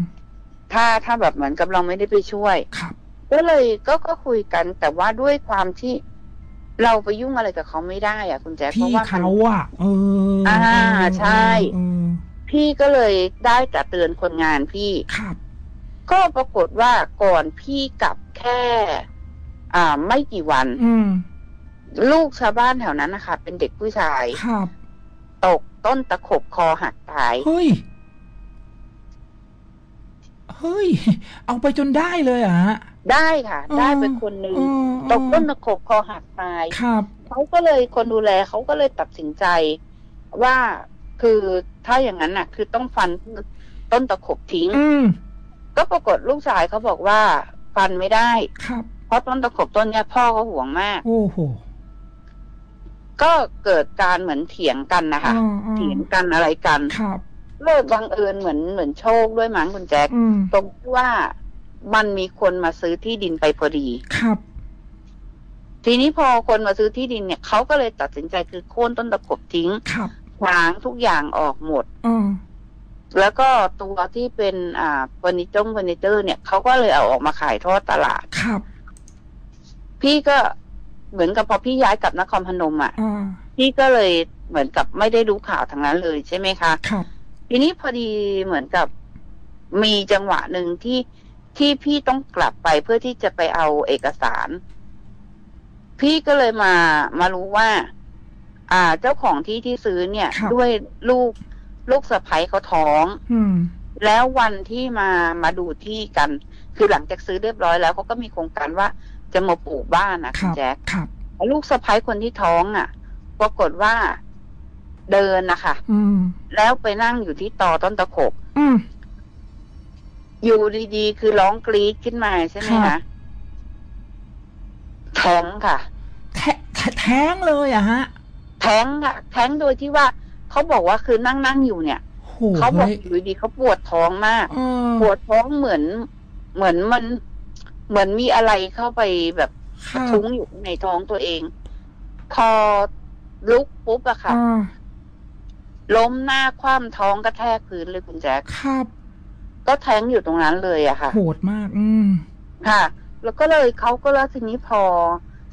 ถ้าถ้าแบบเหมือนกับเราไม่ได้ไปช่วยครับ ก็เลยก็ก็คุยกัน แต่ว่าด้วยความที่เราไปยุ่งอะไรกับเขาไม่ได้อะคุณแจ๊คเพพี่ราะว่ามัน เขาอะเอออ่าเออใช่ เออพี่ก็เลยได้แต่เตือนคนงานพี่ ครับ ก็ปรากฏว่าก่อนพี่กลับแค่ อ่า ไม่กี่วัน อืมลูกชาวบ้านแถวนั้นนะคะเป็นเด็กผู้ชาย ครับ ตก ต้นตะขบคอหักตาย เฮ้ย เฮ้ย เอาไปจนได้เลยเหรอะได้ค่ะ ได้เป็นคนหนึ่งตกต้นตะขบคอหักตายครับเขาก็เลยคนดูแลเขาก็เลยตัดสินใจ ว่าคือถ้าอย่างนั้นน่ะ คือต้องฟันต้นตะขบทิ้งอืมก็ปรากฏลูกชายเขาบอกว่าพฟันไม่ได้ครับเพราะต้นตะขบต้นเนี้ยพ่อเขาห่วงมาก โอ้โห ก็เกิดการเหมือนเถียงกันนะคะอ่าอ่าเถียงกันอะไรกันครับเลิกบังเอิญเหมือนเหมือนโชคด้วยมั้งคุณแจ็คอืมตรงที่ว่ามันมีคนมาซื้อที่ดินไปพอดีครับ ทีนี้พอคนมาซื้อที่ดินเนี่ยเขาก็เลยตัดสินใจคือโค่นต้นตะขบทิ้งครับล้างทุกอย่างออกหมดอ่าแล้วก็ตัวที่เป็นอ่าเฟอร์นิเจอร์เฟอร์นิเจอร์เนี่ยเขาก็เลยเอาออกมาขายทอดตลาดครับ พี่ก็ เหมือนกับพอพี่ย้ายกลับนครพนมอะอ่าพี่ก็เลยเหมือนกับไม่ได้รู้ข่าวทางนั้นเลยใช่ไหมคะครับทีนี้พอดีเหมือนกับมีจังหวะหนึ่งที่ที่พี่ต้องกลับไปเพื่อที่จะไปเอาเอกสาร พี่ก็เลยมามารู้ว่า อ่า เจ้าของที่ที่ซื้อเนี่ยครับด้วยลูกลูกสะใภ้เขาท้องอืมแล้ววันที่มามาดูที่กัน คือหลังจากซื้อเรียบร้อยแล้วเขาก็มีโครงการว่า จะมาปลูกบ้านนะคคุณรับแจ๊คครับลูกสะใภ้คนที่ท้องอะ ปรากฏว่าเดินนะคะอืมแล้วไปนั่งอยู่ที่ตอต้นตะขบอืมอยู่ดีๆ คือร้องกรี๊ดขึ้นมาใช่ไหมครัคะบแท้งค่ะแทแทแท้งเลยอะฮะ แท้งค่ะ แท้งโดยที่ว่าเขาบอกว่าคือนั่งนั่งอยู่เนี่ยโหเขาบอกฮ้ยอยู่ดีๆเขาปวดท้องมากเออปวดท้องเหมือน เหมือนมัน เหมือนมีอะไรเข้าไปแบบครับทุ้งอยู่ในท้องตัวเอง พอลุกปุ๊บอะค่ะ อ่าล้มหน้าคว่ำท้องกระแทกพื้นเลยคุณแจ๊คครับก็แท้งอยู่ตรงนั้นเลยอะค่ะ โหดมาก อืม ค่ะ แล้วก็เลยเขาก็แล้วทีนี้พอ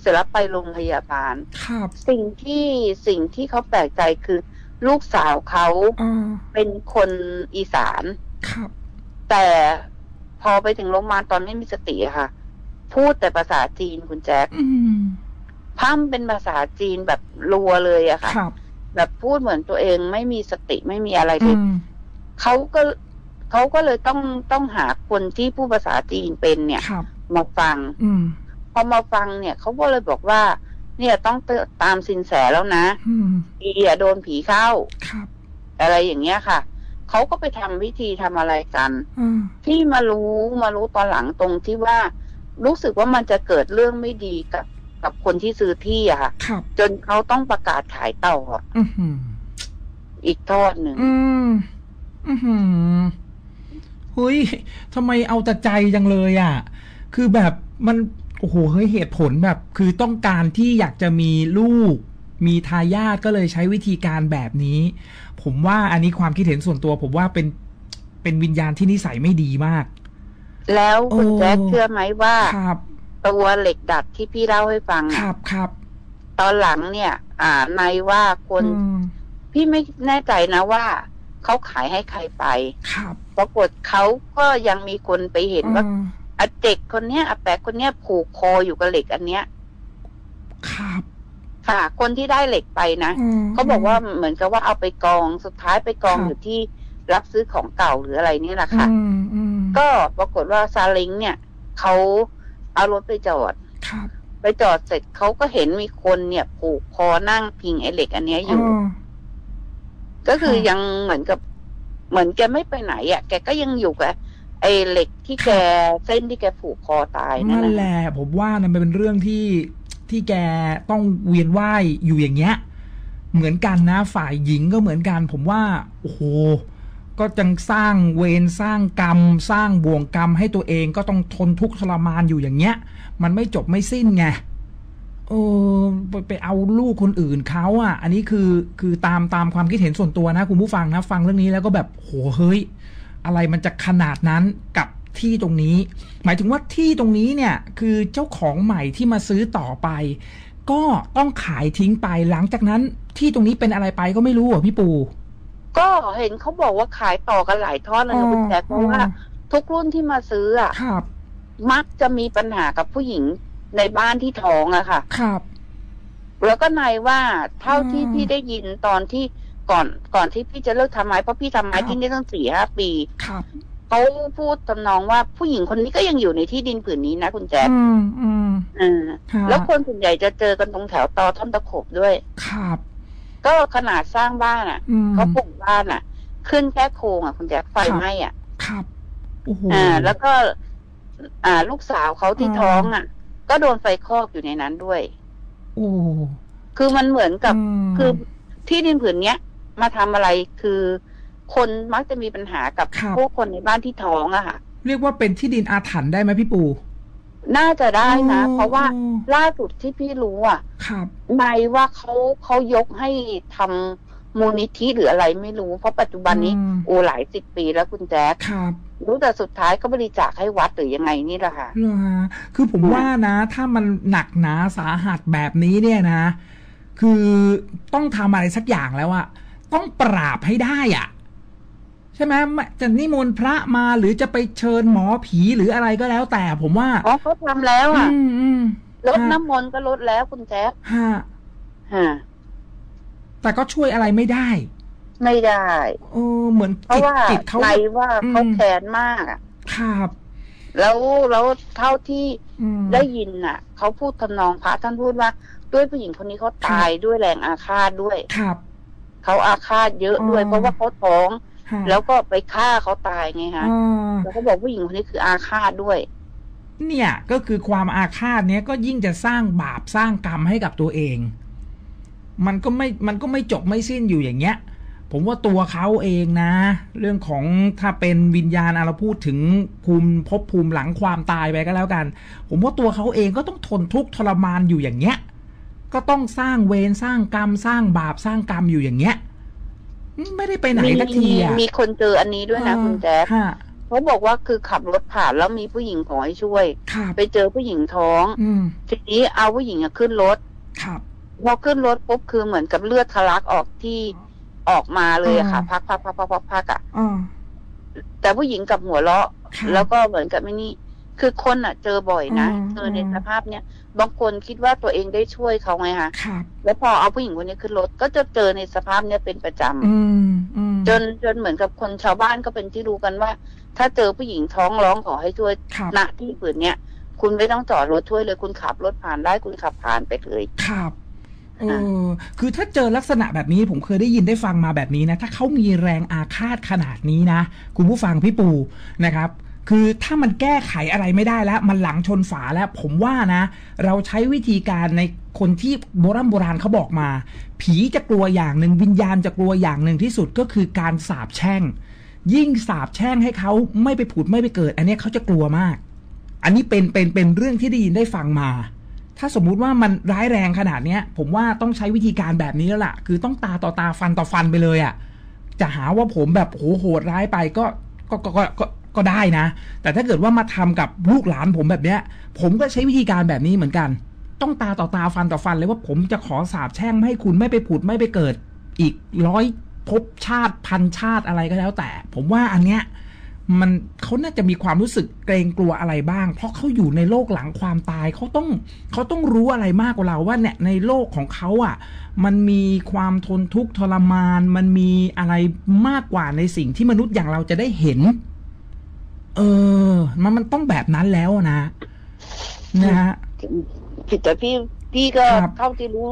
เสร็จแล้วไปโรงพยาบาล ครับสิ่งที่สิ่งที่เขาแปลกใจคือ ลูกสาวเขาอ่าเป็นคนอีสาน ครับ แต่พ อไปถึงโรงพยาบาลตอนไม่มีสติอะค่ะ พูดแต่ภาษาจีนคุณแจ๊คอืมพร่ำเป็นภาษาจีนแบบรัวเลยอะค่ะครับแบบพูดเหมือนตัวเองไม่มีสติไม่มีอะไรเลอืยมเขาก็เขาก็เลยต้องต้องหาคนที่พูดภาษาจีนเป็นเนี่ยครับมาฟังอืมพอมาฟังเนี่ยเขาก็เลยบอกว่า เนี่ยต้องเตตามสินแสแล้วนะอืมอีอะโดนผีเข้าครับอะไรอย่างเงี้ยค่ะ เขาก็ไปทำวิธีทำอะไรกันอ่าที่มารู้มารู้ตอนหลังตรงที่ว่า รู้สึกว่ามันจะเกิดเรื่องไม่ดีกับกับคนที่ซื้อที่อะค่ะครับจนเขาต้องประกาศขายต่ออือหืออีกทอดหนึ่งอืมอือหือเฮ้ยทำไมเอาแต่ใจจังเลยอะ คือแบบมันโอ้โหเฮ้ยเหตุผลแบบ คือต้องการที่อยากจะมีลูก มีทายาทก็เลยใช้วิธีการแบบนี้ ผมว่าอันนี้ความคิดเห็นส่วนตัว ผมว่าเป็นเป็นวิญญาณที่นิสัยไม่ดีมาก แล้วคุณโอ้แจ๊คเชื่อไหมว่าครับตัวเหล็กดัดที่พี่เล่าให้ฟังคอะรับครับตอนหลังเนี่ย อ่าในว่าคนอืมพี่ไม่แน่ใจนะว่าเขาขายให้ใครไป ครับปรากฏเขาก็ยังมีคนไปเห็นว่าอืมอาเจกคนเนี้ยอาแปะคนเนี้ยผูกคออยู่กับเหล็กอันเนี้ย ครับ ค่ะ คนที่ได้เหล็กไปนะมเขาบอกว่าเหมือนกับว่าเอาไปกองสุดท้ายไปกองครับอยู่ที่รับซื้อของเก่าหรืออะไรเนี่ยแหละค่ะอืมอืมก็ปรากฏว่าซาเล้งเนี่ยเขาเอารถไปจอดครับไปจอดเสร็จเขาก็เห็นมีคนเนี่ยผูกคอนั่งพิงไอ้เหล็กอันเนี้ยอยู่าก็คือค่ะยังเหมือนกับ เหมือนแกไม่ไปไหนอะ แกก็ยังอยู่กับไอ้เหล็กที่แกเส้นที่แกผูกคอตายนั่นั่นนแหแหละละผมว่านะมันเป็นเรื่องที่ ที่แกต้องเวียนว่ายอยู่อย่างเงี้ย เหมือนกันนะฝ่ายหญิงก็เหมือนกัน ผมว่าโอ้โหก็จังสร้างเวรสร้างกรรม สร้างบ่วงกรรมให้ตัวเองก็ต้องทนทุกข์ทรมานอยู่อย่างเงี้ย มันไม่จบไม่สิ้นไงเออไปไปเอาลูกคนอื่นเขาอะ อันนี้คือคือตามตามความคิดเห็นส่วนตัวนะ คุณผู้ฟังนะ ฟังเรื่องนี้แล้วก็แบบโหเฮ้ย อะไรมันจะขนาดนั้นกับที่ตรงนี้ หมายถึงว่าที่ตรงนี้เนี่ยคือเจ้าของใหม่ที่มาซื้อต่อไป ก็ต้องขายทิ้งไปหลังจากนั้นที่ตรงนี้เป็นอะไรไปก็ไม่รู้เหรอพี่ปู ก็เห็นเขาบอกว่าขายต่อกันหลายทอดเลยนะคุณแจ๊คเพราะว่าทุกรุ่นที่มาซื้ออะครับ มักจะมีปัญหากับผู้หญิงในบ้านที่ท้องอะค่ะ ครับ แล้วก็นายว่าเท่าที่อืมพี่ได้ยินตอนที่ก่อนก่อนที่พี่จะเลิกทำไม้เพราะพี่ทำไม้ครับที่นี่ตั้งสี่ห้าปีครับ เขาพูดทำนองว่าผู้หญิงคนนี้ก็ยังอยู่ในที่ดินผืนนี้นะคุณแจ๊คอืมอืมเออฮะแล้วคนส่วนใหญ่จะเจอกันตรงแถวตอท่อนตะขบด้วย ครับ ก็ขนาดสร้างบ้านอะอืมเขาปลูกบ้านอะ ขึ้นแค่โครงอะคุณแจ๊คไฟครับไหม้อะ ครับโอ้โหอ่า แล้วก็ อ่า ลูกสาวเขาที่อ่าท้องอะ ก็โดนไฟคลอกอยู่ในนั้นด้วย โอ้คือมันเหมือนกับมคือที่ดินผืนเนี้ยมาทำอะไรคือ คนมักจะมีปัญหากับครับพวกคนในบ้านที่ท้องอะค่ะ เรียกว่าเป็นที่ดินอาถรรพ์ได้ไหมพี่ปูน่าจะได้นะอ๋อเพราะว่าอ๋อล่าสุดที่พี่รู้อะครับในว่าเขาเขายกให้ทำมูลนิธิหรืออะไรไม่รู้ เพราะปัจจุบันนี้อืมโอ้หลายสิบปีแล้วคุณแจ๊คครับรู้แต่สุดท้ายก็บริจาคให้วัดหรือยังไงนี่แหละค่ะเหรอฮะคือผมอืมว่านะ ถ้ามันหนักหนาสาหัสแบบนี้เนี่ยนะ คือต้องทำอะไรสักอย่างแล้วอะต้องปราบให้ได้อะ ใช่ไหมไม่จะนิมนต์พระมาหรือจะไปเชิญหมอผีหรืออะไรก็แล้ว แต่ผมว่าอ๋อเขาทำแล้วอือะมอืมลดฮะน้ำมนต์ก็ลดแล้วคุณแจ๊คฮะฮะแต่ก็ช่วยอะไรไม่ได้ ไม่ได้เออเหมือนเพราะจิตว่าจิตเขาในว่าเขาอืมแค้นมากอะครับแล้วแล้วเท่าที่อืมได้ยินน่ะเขาพูดทำนองพระท่านพูดว่า ด้วยผู้หญิงคนนี้เขาตายด้วยแรงอาฆาตด้วยครับเขาอาฆาตเยอะด้วยอ๋อเพราะว่าเขาท้องฮะ แล้วก็ไปฆ่าเขาตายไงฮะอ่าแล้วเขาบอกผู้หญิงคนนี้คืออาฆาตด้วย เนี่ยก็คือความอาฆาตเนี้ยก็ยิ่งจะสร้างบาปสร้างกรรมให้กับตัวเอง มันก็ไม่มันก็ไม่จบไม่สิ้นอยู่อย่างเงี้ย ผมว่าตัวเขาเองนะ เรื่องของถ้าเป็นวิญญาณอะเราพูดถึงภูมิภพภูมิหลังความตายไปก็แล้วกัน ผมว่าตัวเขาเองก็ต้องทนทุกข์ทรมานอยู่อย่างเงี้ย ก็ต้องสร้างเวรสร้างกรรมสร้างบาปสร้างกรรมอยู่อย่างเงี้ย ไม่ได้ไปไหนมีสักทีอะมีคนเจออันนี้ด้วยนะคุณแจ๊คฮะเขาบอกว่าคือขับรถผ่านแล้วมีผู้หญิงขอให้ช่วยครับไปเจอผู้หญิงท้องอืมทีนี้เอาผู้หญิงอะขึ้นรถครับพอขึ้นรถปุ๊บคือเหมือนกับเลือดทะลักออกที่ออกมาเลยอะค่ะอ่าพักพักพักพักพักพักอะอ่าแต่ผู้หญิงกับหัวเราะครับแล้วก็เหมือนกับไม่นี่คือคนอะเจอบ่อยนะอืมเจอในอืมสภาพเนี้ย บางคนคิดว่าตัวเองได้ช่วยเขาไงคะครับแล้วพอเอาผู้หญิงคนนี้ขึ้นรถก็จะเจอในสภาพเนี้ยเป็นประจำอืมอืมจนจนเหมือนกับคนชาวบ้านก็เป็นที่รู้กันว่า ถ้าเจอผู้หญิงท้องร้องขอให้ช่วยครับณที่ผืนเนี้ยคุณไม่ต้องจอดรถช่วยเลยคุณขับรถผ่านได้คุณขับผ่านไปเลยครับเอค่ะอคือถ้าเจอลักษณะแบบนี้ผมเคยได้ยินได้ฟังมาแบบนี้นะ ถ้าเขามีแรงอาฆาตขนาดนี้นะ คุณผู้ฟังพี่ปูนะครับ คือถ้ามันแก้ไขอะไรไม่ได้แล้ว มันหลังชนฝาแล้ว ผมว่านะ เราใช้วิธีการในคนที่โบราณโบราณเขาบอกมา ผีจะกลัวอย่างหนึ่งวิญญาณจะกลัวอย่างหนึ่งที่สุดก็คือการสาบแช่ง ยิ่งสาบแช่งให้เขาไม่ไปผุดไม่ไปเกิด อันนี้เขาจะกลัวมาก อันนี้เป็นเป็นเป็นเรื่องที่ได้ยินได้ฟังมา ถ้าสมมุติว่ามันร้ายแรงขนาดเนี้ย ผมว่าต้องใช้วิธีการแบบนี้แล้วล่ะ คือต้องตาต่อตาฟันต่อฟันไปเลยอะ่ะจะหาว่าผมแบบโหโหดร้ายไปก็ก็ก็ก็ ก็ได้นะ แต่ถ้าเกิดว่ามาทำกับลูกหลานผมแบบเนี้ย ผมก็ใช้วิธีการแบบนี้เหมือนกัน ต้องตาต่อตาฟันต่อฟันเลยว่าผมจะขอสาบแช่งไม่ให้คุณไม่ไปผุดไม่ไปเกิด อีกร้อยภพชาติพันชาติอะไรก็แล้วแต่ ผมว่าอันเนี้ยมันเขาน่าจะมีความรู้สึกเกรงกลัวอะไรบ้าง เพราะเขาอยู่ในโลกหลังความตายเขาต้องเขาต้องรู้อะไรมากกว่าเราว่าเนี่ยในโลกของเขาอะ มันมีความทนทุกข์ทรมาน มันมีอะไรมากกว่าในสิ่งที่มนุษย์อย่างเราจะได้เห็น เออ มันมันต้องแบบนั้นแล้วนะนะฮะผิดแต่พี่พี่ก็ครับเท่าที่รู้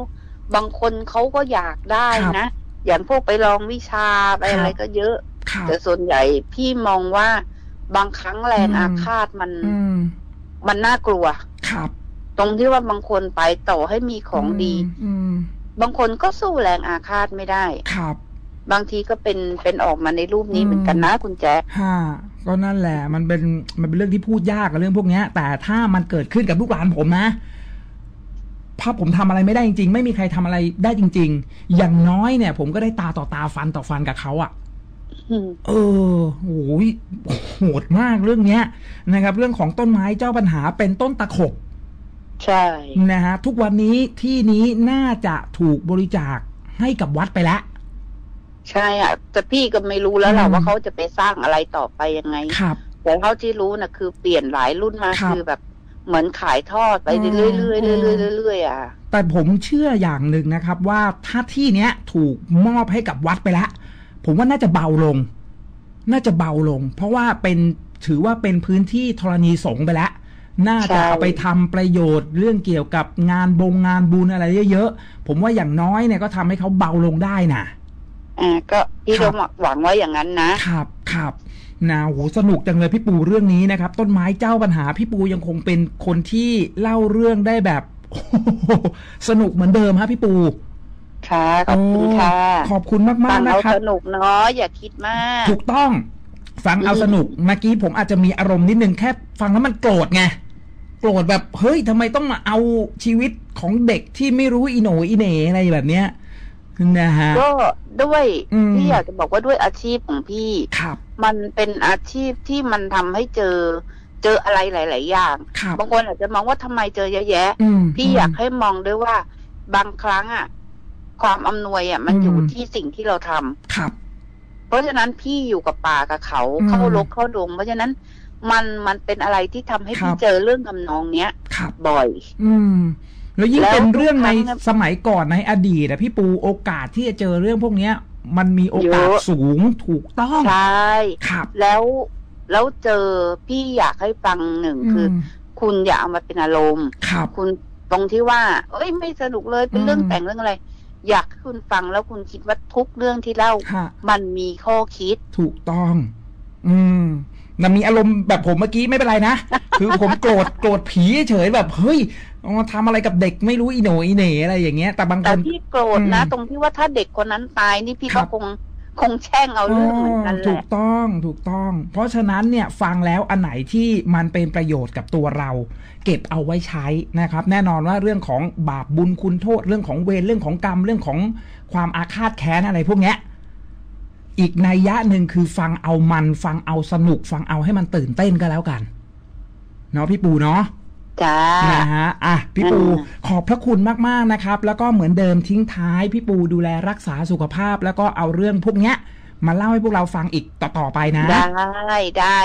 บางคนเขาก็อยากได้ครับนะอย่างพวกไปลองวิชาไปครับอะไรก็เยอะครับแต่ส่วนใหญ่พี่มองว่าบางครั้งแรงอืมอาฆาตมันอืมมันน่ากลัวครับ ตรงที่ว่าบางคนไปต่อให้มีของดีอืมบางคนก็สู้แรงอาฆาตไม่ได้ครับ บางทีก็เป็นเป็นออกมาในรูปนี้อืมเหมือนกันนะคุณแจ๊คฮ่าก็นั่นแหละ มันเป็นมันเป็นเรื่องที่พูดยากกับเรื่องพวกเนี้ยแต่ถ้ามันเกิดขึ้นกับลูกหลานผมนะถ้าผมทำอะไรไม่ได้จริง ๆ ไม่มีใครทำอะไรได้จริง ๆ อย่างน้อยเนี่ย ผมก็ได้ตาต่อตาฟันต่อฟันกับเขาอะ่ะอืมเออโอ้ยโหดมากเรื่องเนี้ยนะครับ เรื่องของต้นไม้เจ้าปัญหาเป็นต้นตะขบ ใช่นะฮะทุกวันนี้ที่นี้น่าจะถูกบริจาคให้กับวัดไปแล้ว ใช่อะแต่พี่ก็ไม่รู้แล้วแหละอืม ว่าเขาจะไปสร้างอะไรต่อไปยังไง ครับ แต่เท่าที่รู้นะคือเปลี่ยนหลายรุ่นมาครับคือแบบเหมือนขายทอดไปอืมเรื่อยๆเรื่อยๆอืมเรื่อยๆเรื่อยๆอะ แต่ผมเชื่ออย่างหนึ่งนะครับ ว่าถ้าที่เนี้ยถูกมอบให้กับวัดไปแล้วผมว่าน่าจะเบาลง น่าจะเบาลง เพราะว่าเป็นถือว่าเป็นพื้นที่ธรณีสงฆ์ไปแล้วน่าจะใช่เอาไปทำประโยชน์เรื่องเกี่ยวกับงานบงงานบุญอะไรเยอะๆผมว่าอย่างน้อยเนี่ยก็ทำให้เขาเบาลงได้นะ อ่าก็พี่ครัก็บหวังว่าอย่างนั้นนะครับครับนาโหสนุกจังเลยพี่ปูเรื่องนี้นะครับ ต้นไม้เจ้าปัญหาพี่ปูยังคงเป็นคนที่เล่าเรื่องได้แบบสนุกเหมือนเดิมฮะพี่ปูค่ะขอบคุณค่ะโอ้ขอบคุณมากฟัมากงๆนะเอาครับสนุกเนาะอย่าคิดมาก ถูกต้อง ฟังเอาสนุกเมื่อกี้ผมอาจจะมีอารมณ์นิดนึงแค่ ฟังแล้วมันโกรธไงโกรธแบบเฮ้ยทำไมต้องมาเอาชีวิตของเด็กที่ไม่รู้อีโหนอีเหนอะไรแบบเนี้ย นะฮะก็ด้วยอืมพี่อยากจะบอกว่าด้วยอาชีพของพี่ครับมันเป็นอาชีพที่มันทำให้เจอเจออะไรหลาย ๆ อย่างครับบางคนอาจจะมองว่าทำไมเจอเยอะแยะอืมพี่อยากให้มองด้วยว่าบางครั้งอะ ความอำนวยอะ มันอืมอยู่ที่สิ่งที่เราทำครับ เพราะฉะนั้นพี่อยู่กับป่ากับเขาอืมเข้ารกเข้าดงเพราะฉะนั้นมันมันเป็นอะไรที่ทำให้ครัพี่บเจอเรื่องทำนองเนี้ยครับบ่อย อืม แล้วยิ่งแล้วเป็นเรื่องในทุกครั้งสมัยก่อนในอดีตอะพี่ปูโอกาสที่จะเจอเรื่องพวกเนี้ย มันมีโอกาสเยอะสูงถูกต้องใช่ครับแล้วแล้วเจอพี่อยากให้ฟังหนึ่งคือมคุณอย่าเอามาเป็นอารมณ์ครับคุณตรงที่ว่า เอ้ยไม่สนุกเลยเป็นเรื่องอืมแต่งเรื่องอะไร อยากให้คุณฟังแล้วคุณคิดว่าทุกเรื่องที่เล่าฮะมันมีข้อคิดถูกต้อง อืมมันมีอารมณ์แบบผมเมื่อกี้ไม่เป็นไรนะ คือผมโกรธโกรธผีเฉยแบบเฮ้ย เอามาทำอะไรกับเด็กไม่รู้อีโหนอีเหน่อะไรอย่างเงี้ย แต่บางคแต่นพี่โกรธนะอืมตรงที่ว่าถ้าเด็กคนนั้นตายนี่พี่ครัก็บคงคงแช่งเอาเรื่องเหมือนกันแหถูละกต้องถูกต้อง เพราะฉะนั้นเนี่ยฟังแล้วอันไหนที่มันเป็นประโยชน์กับตัวเรา เก็บเอาไว้ใช้นะครับ แน่นอนว่าเรื่องของบาปบุญคุณโทษเรื่องของเวรเรื่องของกรรมเรื่องของความอาฆาตแค้นอะไรพวกเนี้ยอีกนัยยะหนึ่งคือฟังเอามัน ฟังเอาสนุก ฟังเอาให้มันตื่นเต้นก็แล้วกัน เนาะพี่ปูเนาะ จ้านะฮะอะพี่ปูอ่าขอบพระคุณมากๆนะครับ แล้วก็เหมือนเดิมทิ้งท้ายพี่ปูดูแลรักษาสุขภาพ แล้วก็เอาเรื่องพวกเนี้ยมาเล่าให้พวกเราฟังอีกต่อๆไปนะ ได้ได้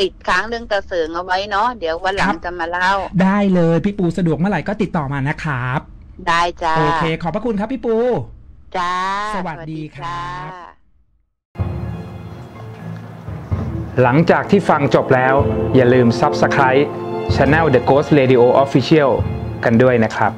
ติดค้างเรื่องตะเสริงเอาไว้เนาะเดี๋ยววันหลัครังบจะมาเล่า ได้เลยพี่ปูสะดวกเมื่อไหร่ก็ติดต่อมานะครับ ได้จ้าโอเค ขอบพระคุณครับพี่ปูจ้าสวัสดีครับจ้าหลังจากที่ฟังจบแล้ว อย่าลืม Subscribe Channel The Ghost Radio Official กันด้วยนะครับ